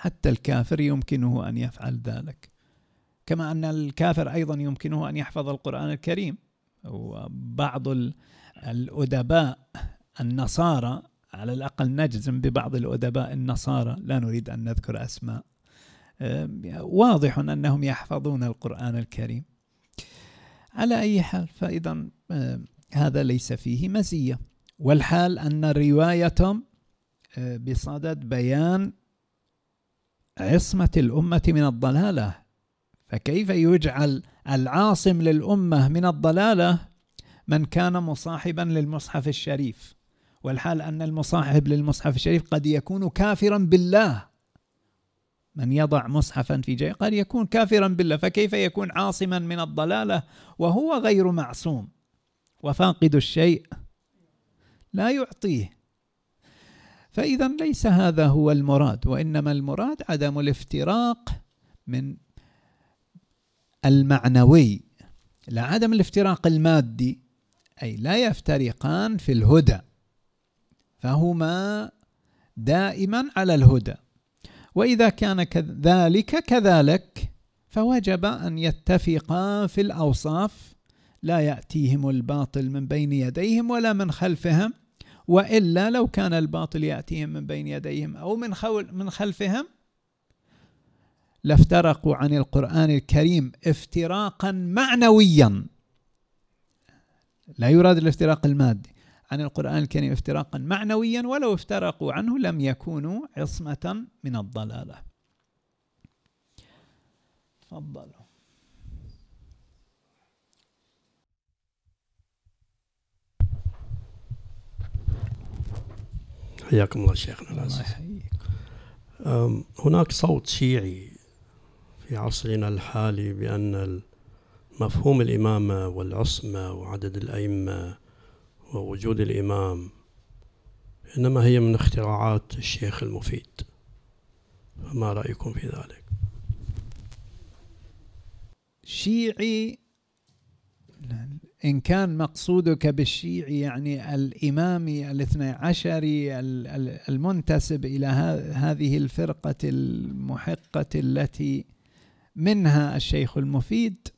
حتى الكافر يمكنه أن يفعل ذلك. كما أن الكافر أيضا يمكنه أن يحفظ القرآن الكريم. وبعض الأدباء النصارى على الأقل نجزم ببعض الأدباء النصارى لا نريد أن نذكر أسماء. واضح أنهم يحفظون القرآن الكريم. على أي حال فإذا هذا ليس فيه مزية. والحال أن الرواية بصدد بيان عصمة الأمة من الضلالة. فكيف يجعل العاصم للأمة من الضلالة؟ من كان مصاحبا للمصحف الشريف. والحال أن المصاحب للمصحف الشريف قد يكون كافرا بالله. من يضع مصحفا في جيبه قد يكون كافرا بالله. فكيف يكون عاصما من الضلالة وهو غير معصوم؟ وفاقد الشيء لا يعطيه. فإذا ليس هذا هو المراد وإنما المراد عدم الافتراق من المعنوي. لا عدم الافتراق المادي أي لا يفترقان في الهدى. فهما دائما على الهدى. وإذا كان ذلك كذلك فوجب أن يتفقا في الأوصاف. لا يأتيهم الباطل من بين يديهم ولا من خلفهم. وإلا لو كان الباطل يأتيهم من بين يديهم أو من, من خلفهم لافترقوا عن القرآن الكريم افتراقا معنويا. لا يراد الافتراق المادي. عن القرآن الكريم افتراقا معنويا ولو افترقوا عنه لم يكونوا عصمة من الضلالة. تفضلوا. حياكم الله شيخنا الله يحييك. هناك صوت شيعي في عصرنا الحالي بأن مفهوم الإمامة والعصمة وعدد الأئمة ووجود الإمام إنما هي من اختراعات الشيخ المفيد. فما رأيكم في ذلك؟ شيعي إن كان مقصودك بالشيعي يعني الإمامي الاثنى عشري المنتسب إلى هذه الفرقة المحقة التي منها الشيخ المفيد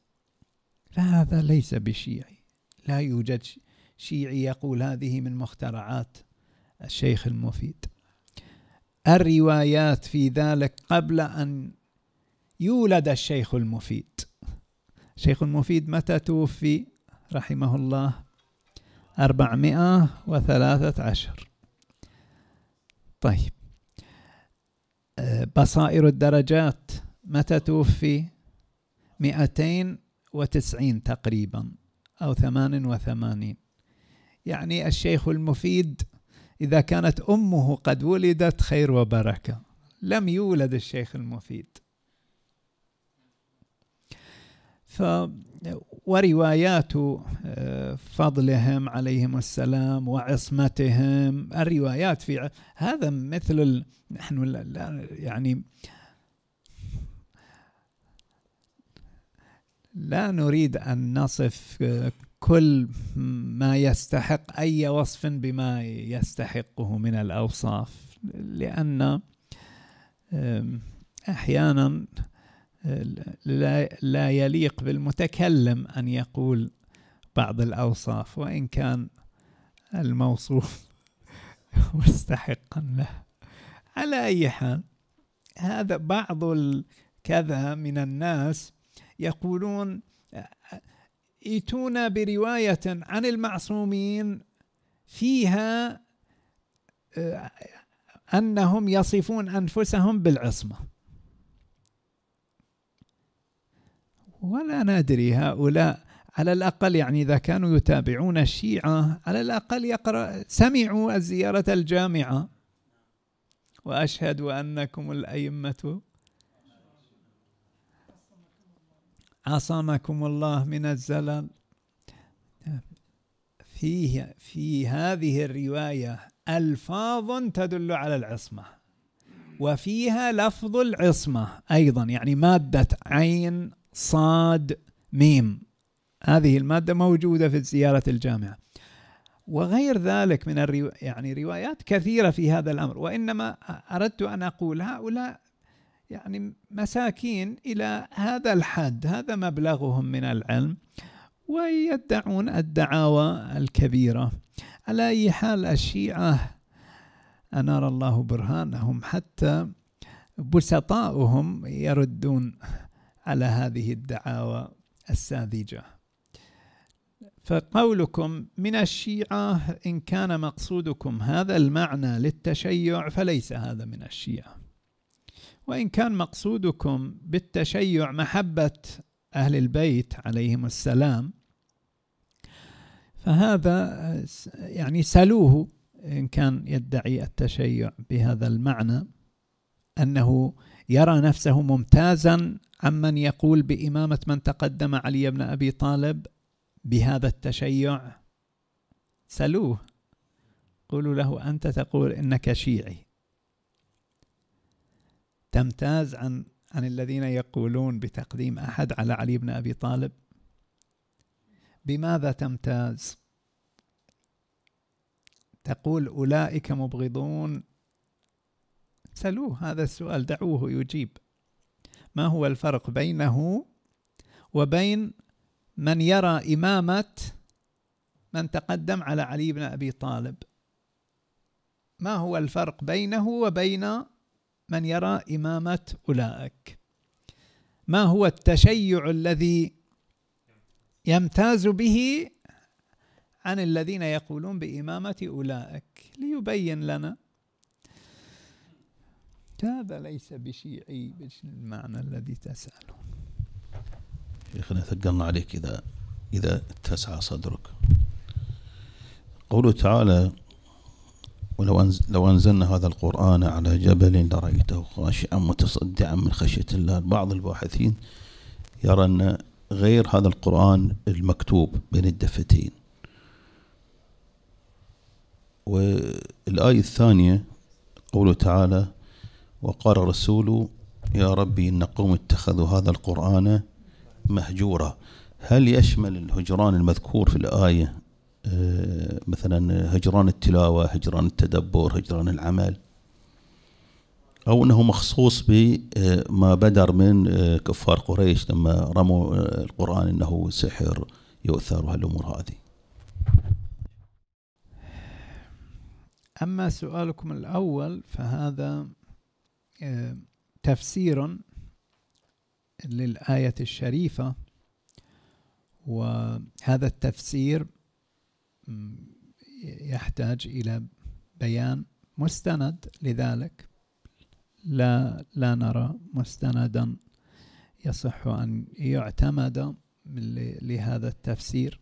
فهذا ليس بشيعي. لا يوجد شيعي يقول هذه من مخترعات الشيخ المفيد. الروايات في ذلك قبل أن يولد الشيخ المفيد. الشيخ المفيد متى توفي؟ رحمه الله أربعمائة وثلاثة عشر. طيب. بصائر الدرجات متى توفي؟ مئتين وتسعين تقريبا أو ثمان وثمانين. يعني الشيخ المفيد إذا كانت أمه قد ولدت خير وبركة. لم يولد الشيخ المفيد. ف وروايات آه، فضلهم عليهم السلام وعصمتهم الروايات في هذا مثل. نحن يعني لا نريد أن نصف آه، كل ما يستحق أي وصف بما يستحقه من الأوصاف لأن أحيانا لا يليق بالمتكلم أن يقول بعض الأوصاف وإن كان الموصوف (laughs) مستحقا له. على أي حال هذا بعض كذا من الناس يقولون ائتونا برواية عن المعصومين فيها آه، أنهم يصفون أنفسهم بالعصمة. ولا ندري. هؤلاء على الأقل يعني إذا كانوا يتابعون الشيعة على الأقل يقرأ سمعوا الزيارة الجامعة. وأشهد أنكم الأئمة. عصمكم الله من الزلل. فيه في هذه الرواية ألفاظ تدل على العصمة وفيها لفظ العصمة أيضا يعني مادة عين صاد ميم. هذه المادة موجودة في زيارة الجامعة. وغير ذلك من الرو... يعني روايات كثيرة في هذا الأمر وإنما أردت أن أقول هؤلاء يعني مساكين إلى هذا الحد هذا مبلغهم من العلم ويدعون الدعاوى الكبيرة. على أي حال الشيعة أنار الله برهانهم حتى بسطاؤهم يردون. على هذه الدعاوى الساذجة. فقولكم من الشيعة إن كان مقصودكم هذا المعنى للتشيع فليس هذا من الشيعة. وإن كان مقصودكم بالتشيع محبة أهل البيت عليهم السلام فهذا يعني سلوه إن كان يدعي التشيع بهذا المعنى أنه يرى نفسه ممتازا عمن يقول بإمامة من تقدم علي بن أبي طالب بهذا التشيع؟ سلوه. قولوا له أنت تقول إنك شيعي. تمتاز عن عن الذين يقولون بتقديم أحد على علي بن أبي طالب؟ بماذا تمتاز؟ تقول أولئك مبغضون؟ سلوه هذا السؤال دعوه يجيب. ما هو الفرق بينه وبين من يرى إمامة من تقدم على علي بن أبي طالب؟ ما هو الفرق بينه وبين من يرى إمامة أولئك؟ ما هو التشيع الذي يمتاز به عن الذين يقولون بإمامة أولئك؟ ليبين لنا هذا ليس بشيعي بالمعنى الذي تسأله؟ شيخنا ثقلنا عليك إذا إذا اتسع صدرك. قوله تعالى ولو لو أنزلنا هذا القرآن على جبل لرأيته خاشعا متصدعا من خشية الله. بعض الباحثين يرى أن غير هذا القرآن المكتوب بين الدفتين. والآية الثانية قوله تعالى وقال الرسول يا ربي إن قوم اتخذوا هذا القرآن مهجورا. هل يشمل الهجران المذكور في الآية آه، مثلا هجران التلاوة هجران التدبر هجران العمل؟ أو أنه مخصوص بما بدر من آه، كفار قريش لما رموا آه، القرآن أنه سحر يؤثر وهالأمور هذه؟ أما سؤالكم الأول فهذا تفسير للآية الشريفة وهذا التفسير يحتاج إلى بيان مستند. لذلك لا لا نرى مستندا يصح أن يعتمد لهذا التفسير.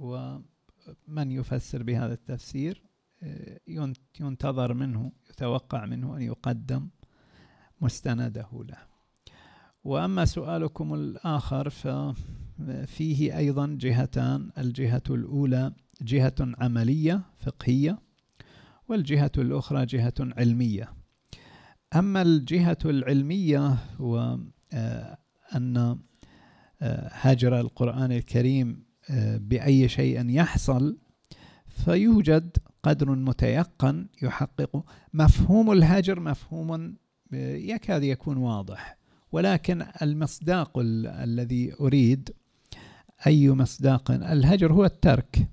ومن يفسر بهذا التفسير آه، ينتظر منه يتوقع منه أن يقدم مستنده له. وأما سؤالكم الآخر ففيه أيضا جهتان. الجهة الأولى جهة عملية فقهية والجهة الأخرى جهة علمية. أما الجهة العلمية هو آه، أن آه، هجر القرآن الكريم آه، بأي شيء يحصل فيوجد قدر متيقن يحقق. مفهوم الهجر مفهوم يكاد يكون واضح. ولكن المصداق الذي أريد أي مصداق؟ الهجر هو الترك.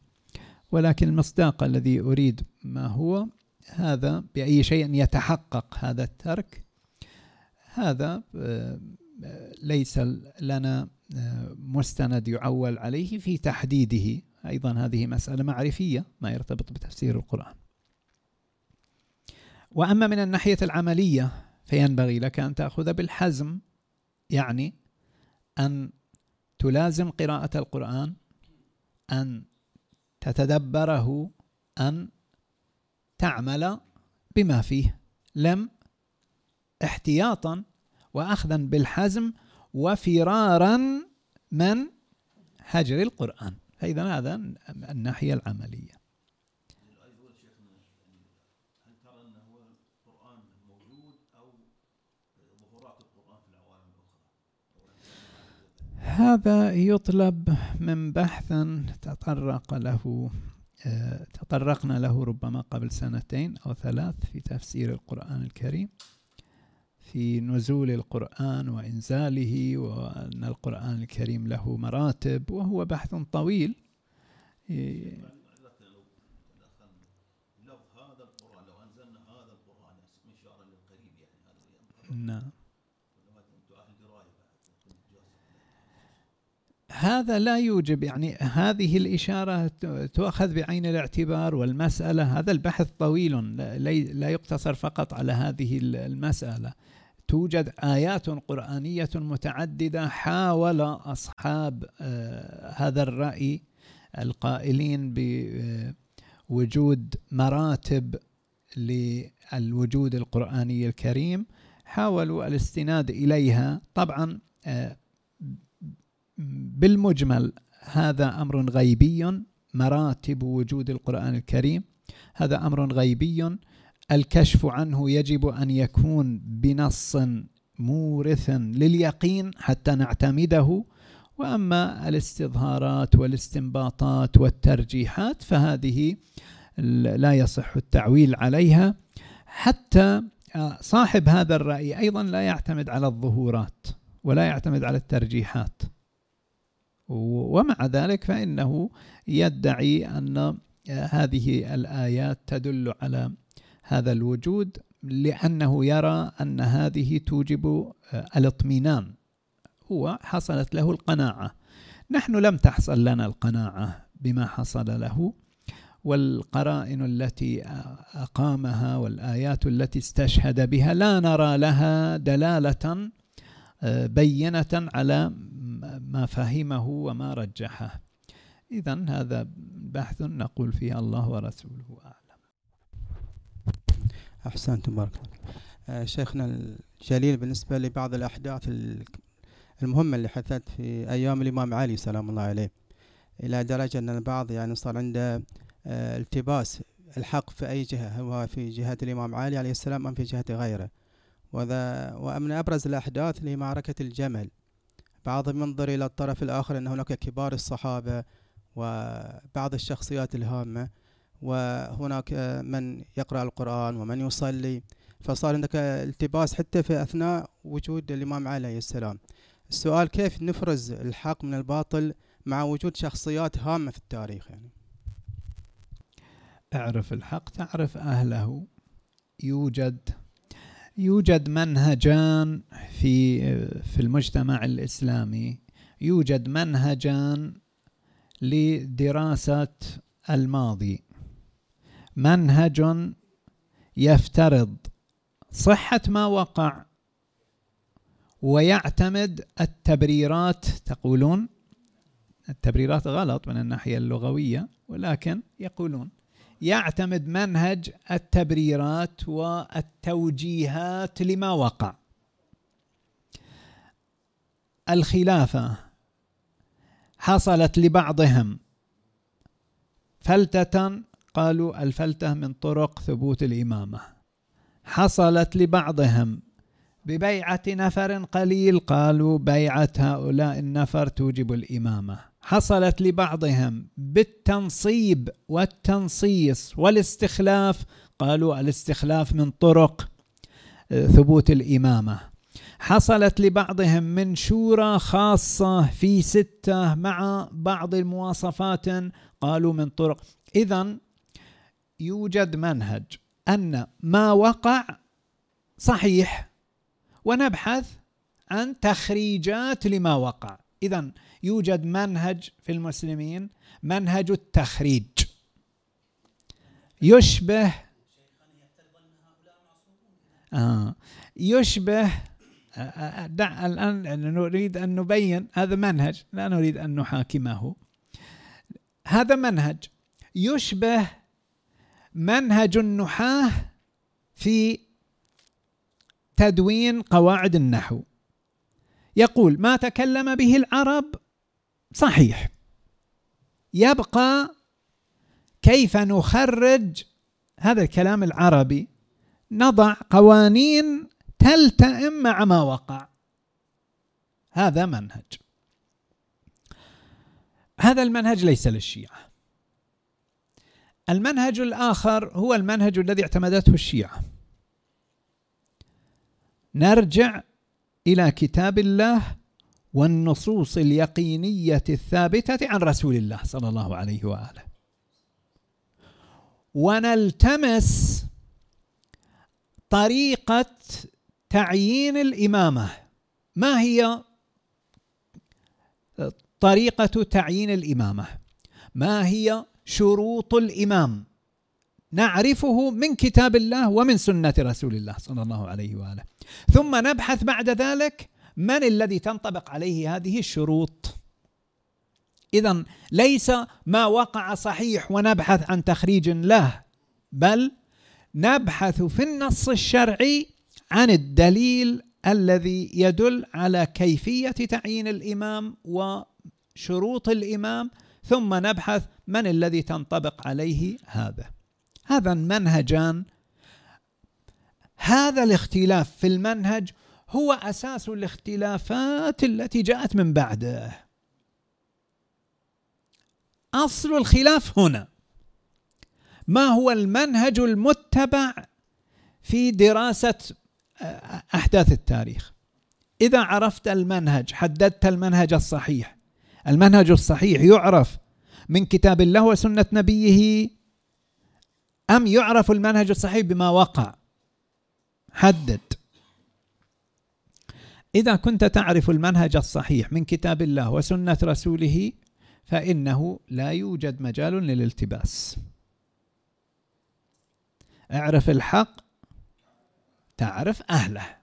ولكن المصداق الذي أريد ما هو؟ هذا بأي شيء يتحقق هذا الترك. هذا آه، ليس لنا آه، مستند يعول عليه في تحديده. أيضا هذه مسألة معرفية ما يرتبط بتفسير القرآن. وأما من الناحية العملية فينبغي لك أن تأخذ بالحزم يعني أن تلازم قراءة القرآن أن تتدبره أن تعمل بما فيه. لم احتياطا واخذا بالحزم وفرارا من هجر القرآن. فإذا هذا الناحية العملية. هذا يطلب من بحث تطرق له تطرقنا له ربما قبل سنتين أو ثلاث في تفسير القرآن الكريم في نزول القرآن وإنزاله وأن القرآن الكريم له مراتب وهو بحث طويل. نعم. هذا لا يوجب يعني هذه الإشارة تؤخذ بعين الاعتبار والمسألة. هذا البحث طويل لا يقتصر فقط على هذه المسألة. توجد آيات قرآنية متعددة حاول أصحاب آه، هذا الرأي القائلين بوجود مراتب للوجود القرآني الكريم حاولوا الاستناد إليها. طبعا آه، بالمجمل هذا أمر غيبي مراتب وجود القرآن الكريم. هذا أمر غيبي الكشف عنه يجب أن يكون بنص مورث لليقين حتى نعتمده. وأما الاستظهارات والاستنباطات والترجيحات فهذه لا يصح التعويل عليها. حتى صاحب هذا الرأي أيضا لا يعتمد على الظهورات ولا يعتمد على الترجيحات. ومع ذلك فإنه يدعي أن هذه الآيات تدل على هذا الوجود لأنه يرى أن هذه توجب آه، الاطمئنان. هو حصلت له القناعة. نحن لم تحصل لنا القناعة بما حصل له والقرائن التي أقامها والآيات التي استشهد بها لا نرى لها دلالة آه، بينة على ما فهمه وما رجحه. إذا هذا بحث نقول فيه الله ورسوله أعلم. أحسنتم بارك الله آه، شيخنا الجليل بالنسبة لبعض الأحداث المهمة اللي حدثت في أيام الإمام علي سلام الله عليه إلى درجة أن البعض يعني صار عنده آه، التباس الحق في أي جهة هو في جهة الإمام علي عليه السلام أم في جهة غيره. وذا ومن أبرز الأحداث اللي معركة الجمل. بعضهم ينظر إلى الطرف الآخر أن هناك كبار الصحابة وبعض الشخصيات الهامة وهناك من يقرأ القرآن ومن يصلي. فصار عندك التباس حتى في أثناء وجود الإمام عليه السلام. السؤال كيف نفرز الحق من الباطل مع وجود شخصيات هامة في التاريخ؟ يعني أعرف الحق تعرف أهله. يوجد يوجد منهجان في في المجتمع الإسلامي. يوجد منهجان لدراسة الماضي. منهج يفترض صحة ما وقع ويعتمد التبريرات تقولون التبريرات غلط من الناحية اللغوية ولكن يقولون يعتمد منهج التبريرات والتوجيهات لما وقع. الخلافة حصلت لبعضهم. فلتة قالوا الفلتة من طرق ثبوت الإمامة. حصلت لبعضهم. ببيعة نفر قليل قالوا بيعة هؤلاء النفر توجب الإمامة. حصلت لبعضهم بالتنصيب والتنصيص والاستخلاف. قالوا الاستخلاف من طرق آه، ثبوت الإمامة. حصلت لبعضهم من شورى خاصة في ستة مع بعض المواصفات. قالوا من طرق. إذا يوجد منهج أن ما وقع صحيح ونبحث عن تخريجات لما وقع. إذا يوجد منهج في المسلمين منهج التخريج. يشبه آه يشبه دع الآن نريد أن نبين هذا منهج لا نريد أن نحاكمه. هذا منهج يشبه منهج النحاة في تدوين قواعد النحو. يقول ما تكلم به العرب؟ صحيح. يبقى كيف نخرج؟ هذا الكلام العربي. نضع قوانين تلتئم مع ما وقع. هذا منهج. هذا المنهج ليس للشيعة. المنهج الآخر هو المنهج الذي اعتمدته الشيعة. نرجع إلى كتاب الله والنصوص اليقينية الثابتة عن رسول الله صلى الله عليه وآله. ونلتمس طريقة تعيين الإمامة. ما هي طريقة تعيين الإمامة؟ ما هي شروط الإمام؟ نعرفه من كتاب الله ومن سنة رسول الله صلى الله عليه وآله. ثم نبحث بعد ذلك من الذي تنطبق عليه هذه الشروط. إذا ليس ما وقع صحيح ونبحث عن تخريج له بل نبحث في النص الشرعي عن الدليل الذي يدل على كيفية تعيين الإمام وشروط الإمام ثم نبحث من الذي تنطبق عليه هذا. هذا المنهجان هذا الاختلاف في المنهج هو أساس الاختلافات التي جاءت من بعده. أصل الخلاف هنا. ما هو المنهج المتبع في دراسة أحداث التاريخ؟ إذا عرفت المنهج حددت المنهج الصحيح. المنهج الصحيح يعرف من كتاب الله وسنة نبيه أم يعرف المنهج الصحيح بما وقع؟ حدد. إذا كنت تعرف المنهج الصحيح من كتاب الله وسنة رسوله فإنه لا يوجد مجال للالتباس. اعرف الحق تعرف أهله.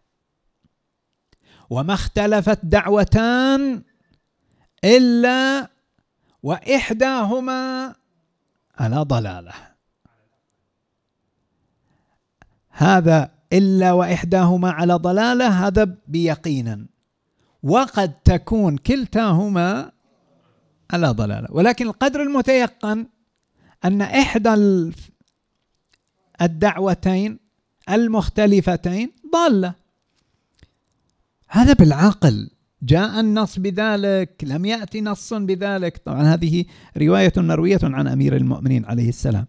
وما اختلفت دعوتان إلا وإحداهما على ضلالة. هذا إلا وإحداهما على ضلالة هذا بيقينا. وقد تكون كلتاهما على ضلالة. ولكن القدر المتيقن أن إحدى الدعوتين المختلفتين ضالة. هذا بالعقل. جاء النص بذلك لم يأتي نص بذلك. طبعا هذه رواية مروية عن أمير المؤمنين عليه السلام.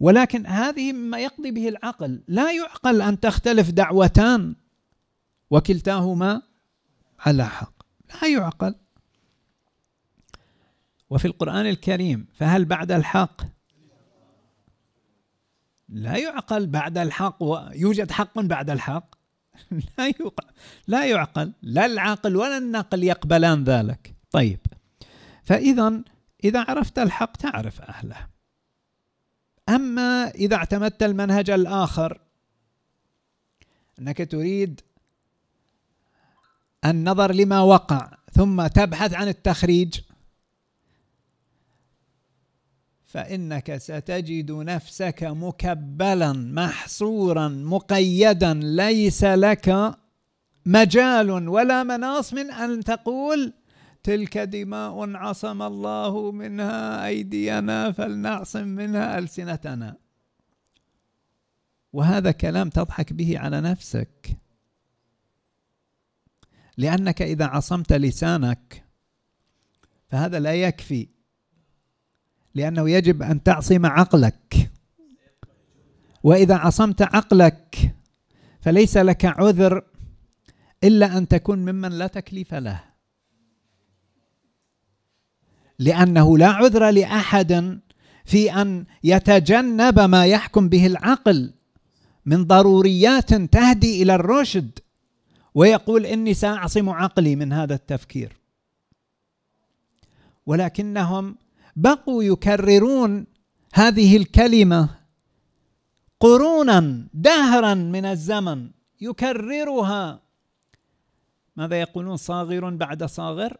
ولكن هذه مما يقضي به العقل. لا يعقل أن تختلف دعوتان وكلتاهما على حق. لا يعقل. وفي القرآن الكريم فهل بعد الحق؟ لا يعقل بعد الحق ويوجد حق بعد الحق. (laughs) لا يعقل لا يعقل. لا العقل ولا النقل يقبلان ذلك. طيب. فإذا إذا عرفت الحق تعرف أهله. أما إذا اعتمدت المنهج الآخر أنك تريد النظر لما وقع ثم تبحث عن التخريج فإنك ستجد نفسك مكبلا محصورا مقيدا. ليس لك مجال ولا مناص من أن تقول تلك دماء عصم الله منها أيدينا فلنعصم منها ألسنتنا. وهذا كلام تضحك به على نفسك. لأنك إذا عصمت لسانك فهذا لا يكفي. لأنه يجب أن تعصم عقلك. وإذا عصمت عقلك فليس لك عذر إلا أن تكون ممن لا تكليف له. لأنه لا عذر لأحد في أن يتجنب ما يحكم به العقل من ضروريات تهدي إلى الرشد. ويقول إني سأعصم عقلي من هذا التفكير. ولكنهم بقوا يكررون هذه الكلمة قرونا دهرا من الزمن يكررها. ماذا يقولون؟ صاغر بعد صاغر؟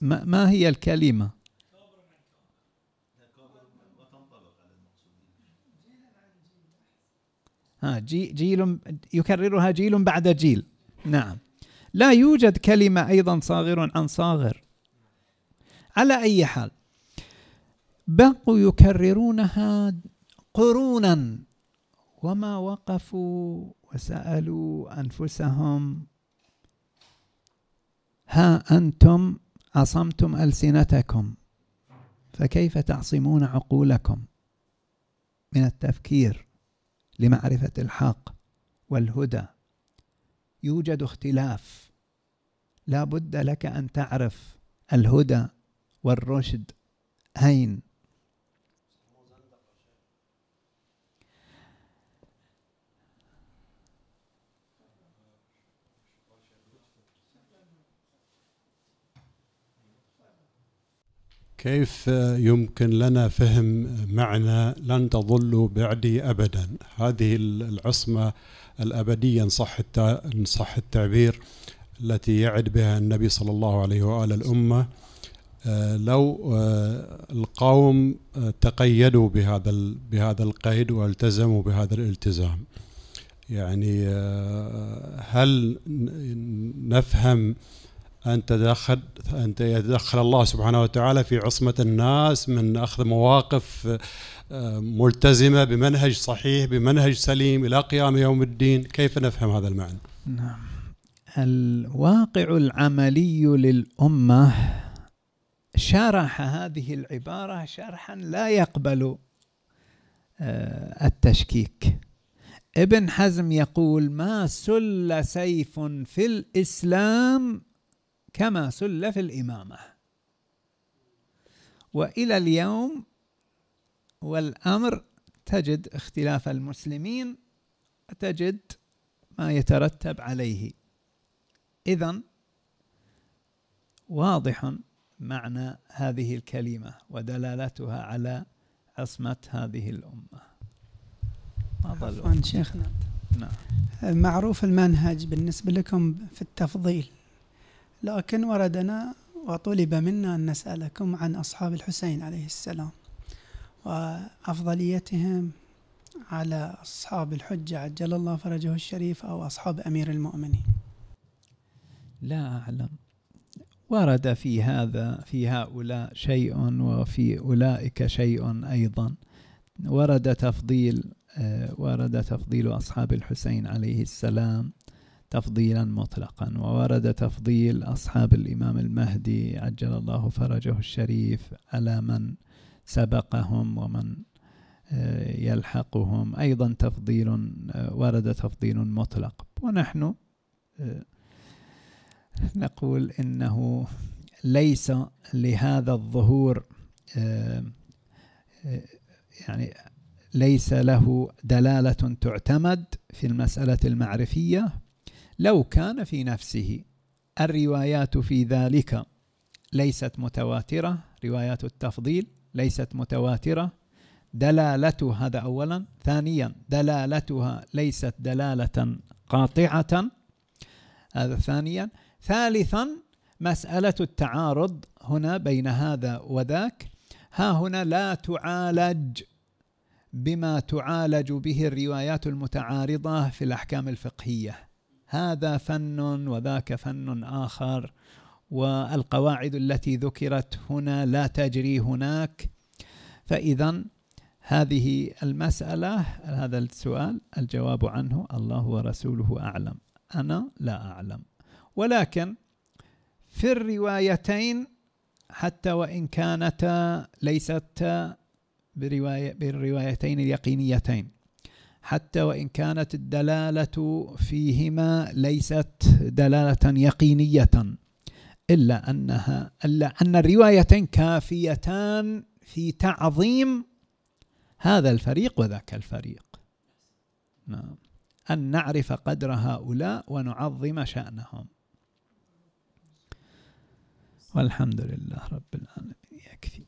ما, ما هي الكلمة؟ ها جيل يكررها جيل بعد جيل. نعم. لا يوجد كلمة أيضا صاغر عن صاغر. على أي حال بقوا يكررونها قرونا. وما وقفوا وسألوا أنفسهم ها أنتم عصمتم ألسنتكم فكيف تعصمون عقولكم؟ من التفكير لمعرفة الحق والهدى. يوجد اختلاف. لا بد لك أن تعرف الهدى والرشد. أين كيف يمكن لنا فهم معنى لن تضلوا بعدي ابدا؟ هذه العصمة الأبدية إن صح إن صح التعبير التي يعد بها النبي صلى الله عليه واله الأمة. آه، لو آه، القوم آه، تقيدوا بهذا بهذا القيد والتزموا بهذا الالتزام. يعني هل نفهم أن تدخل أن يتدخل الله سبحانه وتعالى في عصمة الناس من أخذ مواقف آه، ملتزمة بمنهج صحيح بمنهج سليم إلى قيام يوم الدين. كيف نفهم هذا المعنى؟ نعم. الواقع العملي للأمة شرح هذه العبارة شرحا لا يقبل آه، التشكيك. ابن حزم يقول ما سل سيف في الإسلام كما سل في الإمامة. وإلى اليوم والأمر تجد اختلاف المسلمين وتجد ما يترتب عليه. إذا واضح معنى هذه الكلمة ودلالتها على عصمة هذه الأمة. عفوا شيخنا. نعم. معروف المنهج بالنسبة لكم في التفضيل. لكن وردنا وطلب منا أن نسألكم عن أصحاب الحسين عليه السلام وأفضليتهم على أصحاب الحجة عجل الله فرجه الشريف أو أصحاب أمير المؤمنين. لا أعلم. ورد في هذا في هؤلاء شيء وفي أولئك شيء أيضا. ورد تفضيل آه، ورد تفضيل أصحاب الحسين عليه السلام تفضيلا مطلقا. وورد تفضيل أصحاب الإمام المهدي عجل الله فرجه الشريف على من سبقهم ومن آه، يلحقهم. أيضا تفضيل آه، ورد تفضيل مطلق. ونحن آه، نقول إنه ليس لهذا الظهور يعني ليس له دلالة تعتمد في المسألة المعرفية لو كان في نفسه الروايات في ذلك ليست متواترة روايات التفضيل ليست متواترة. دلالة هذا أولا. ثانيا دلالتها ليست دلالة قاطعة. هذا ثانيا. ثالثا مسألة التعارض هنا بين هذا وذاك. ها هنا لا تعالج بما تعالج به الروايات المتعارضة في الأحكام الفقهية. هذا فن وذاك فن آخر والقواعد التي ذكرت هنا لا تجري هناك. فإذا هذه المسألة هذا السؤال الجواب عنه الله ورسوله أعلم. أنا لا أعلم. ولكن في الروايتين حتى وإن كانتا ليست برواية بالروايتين اليقينيتين. حتى وإن كانت الدلالة فيهما ليست دلالة يقينية إلا أنها إلا أن الروايتين كافيتان في تعظيم هذا الفريق وذاك الفريق. نعم. أن نعرف قدر هؤلاء ونعظم شأنهم. والحمد لله رب العالمين. يكفي.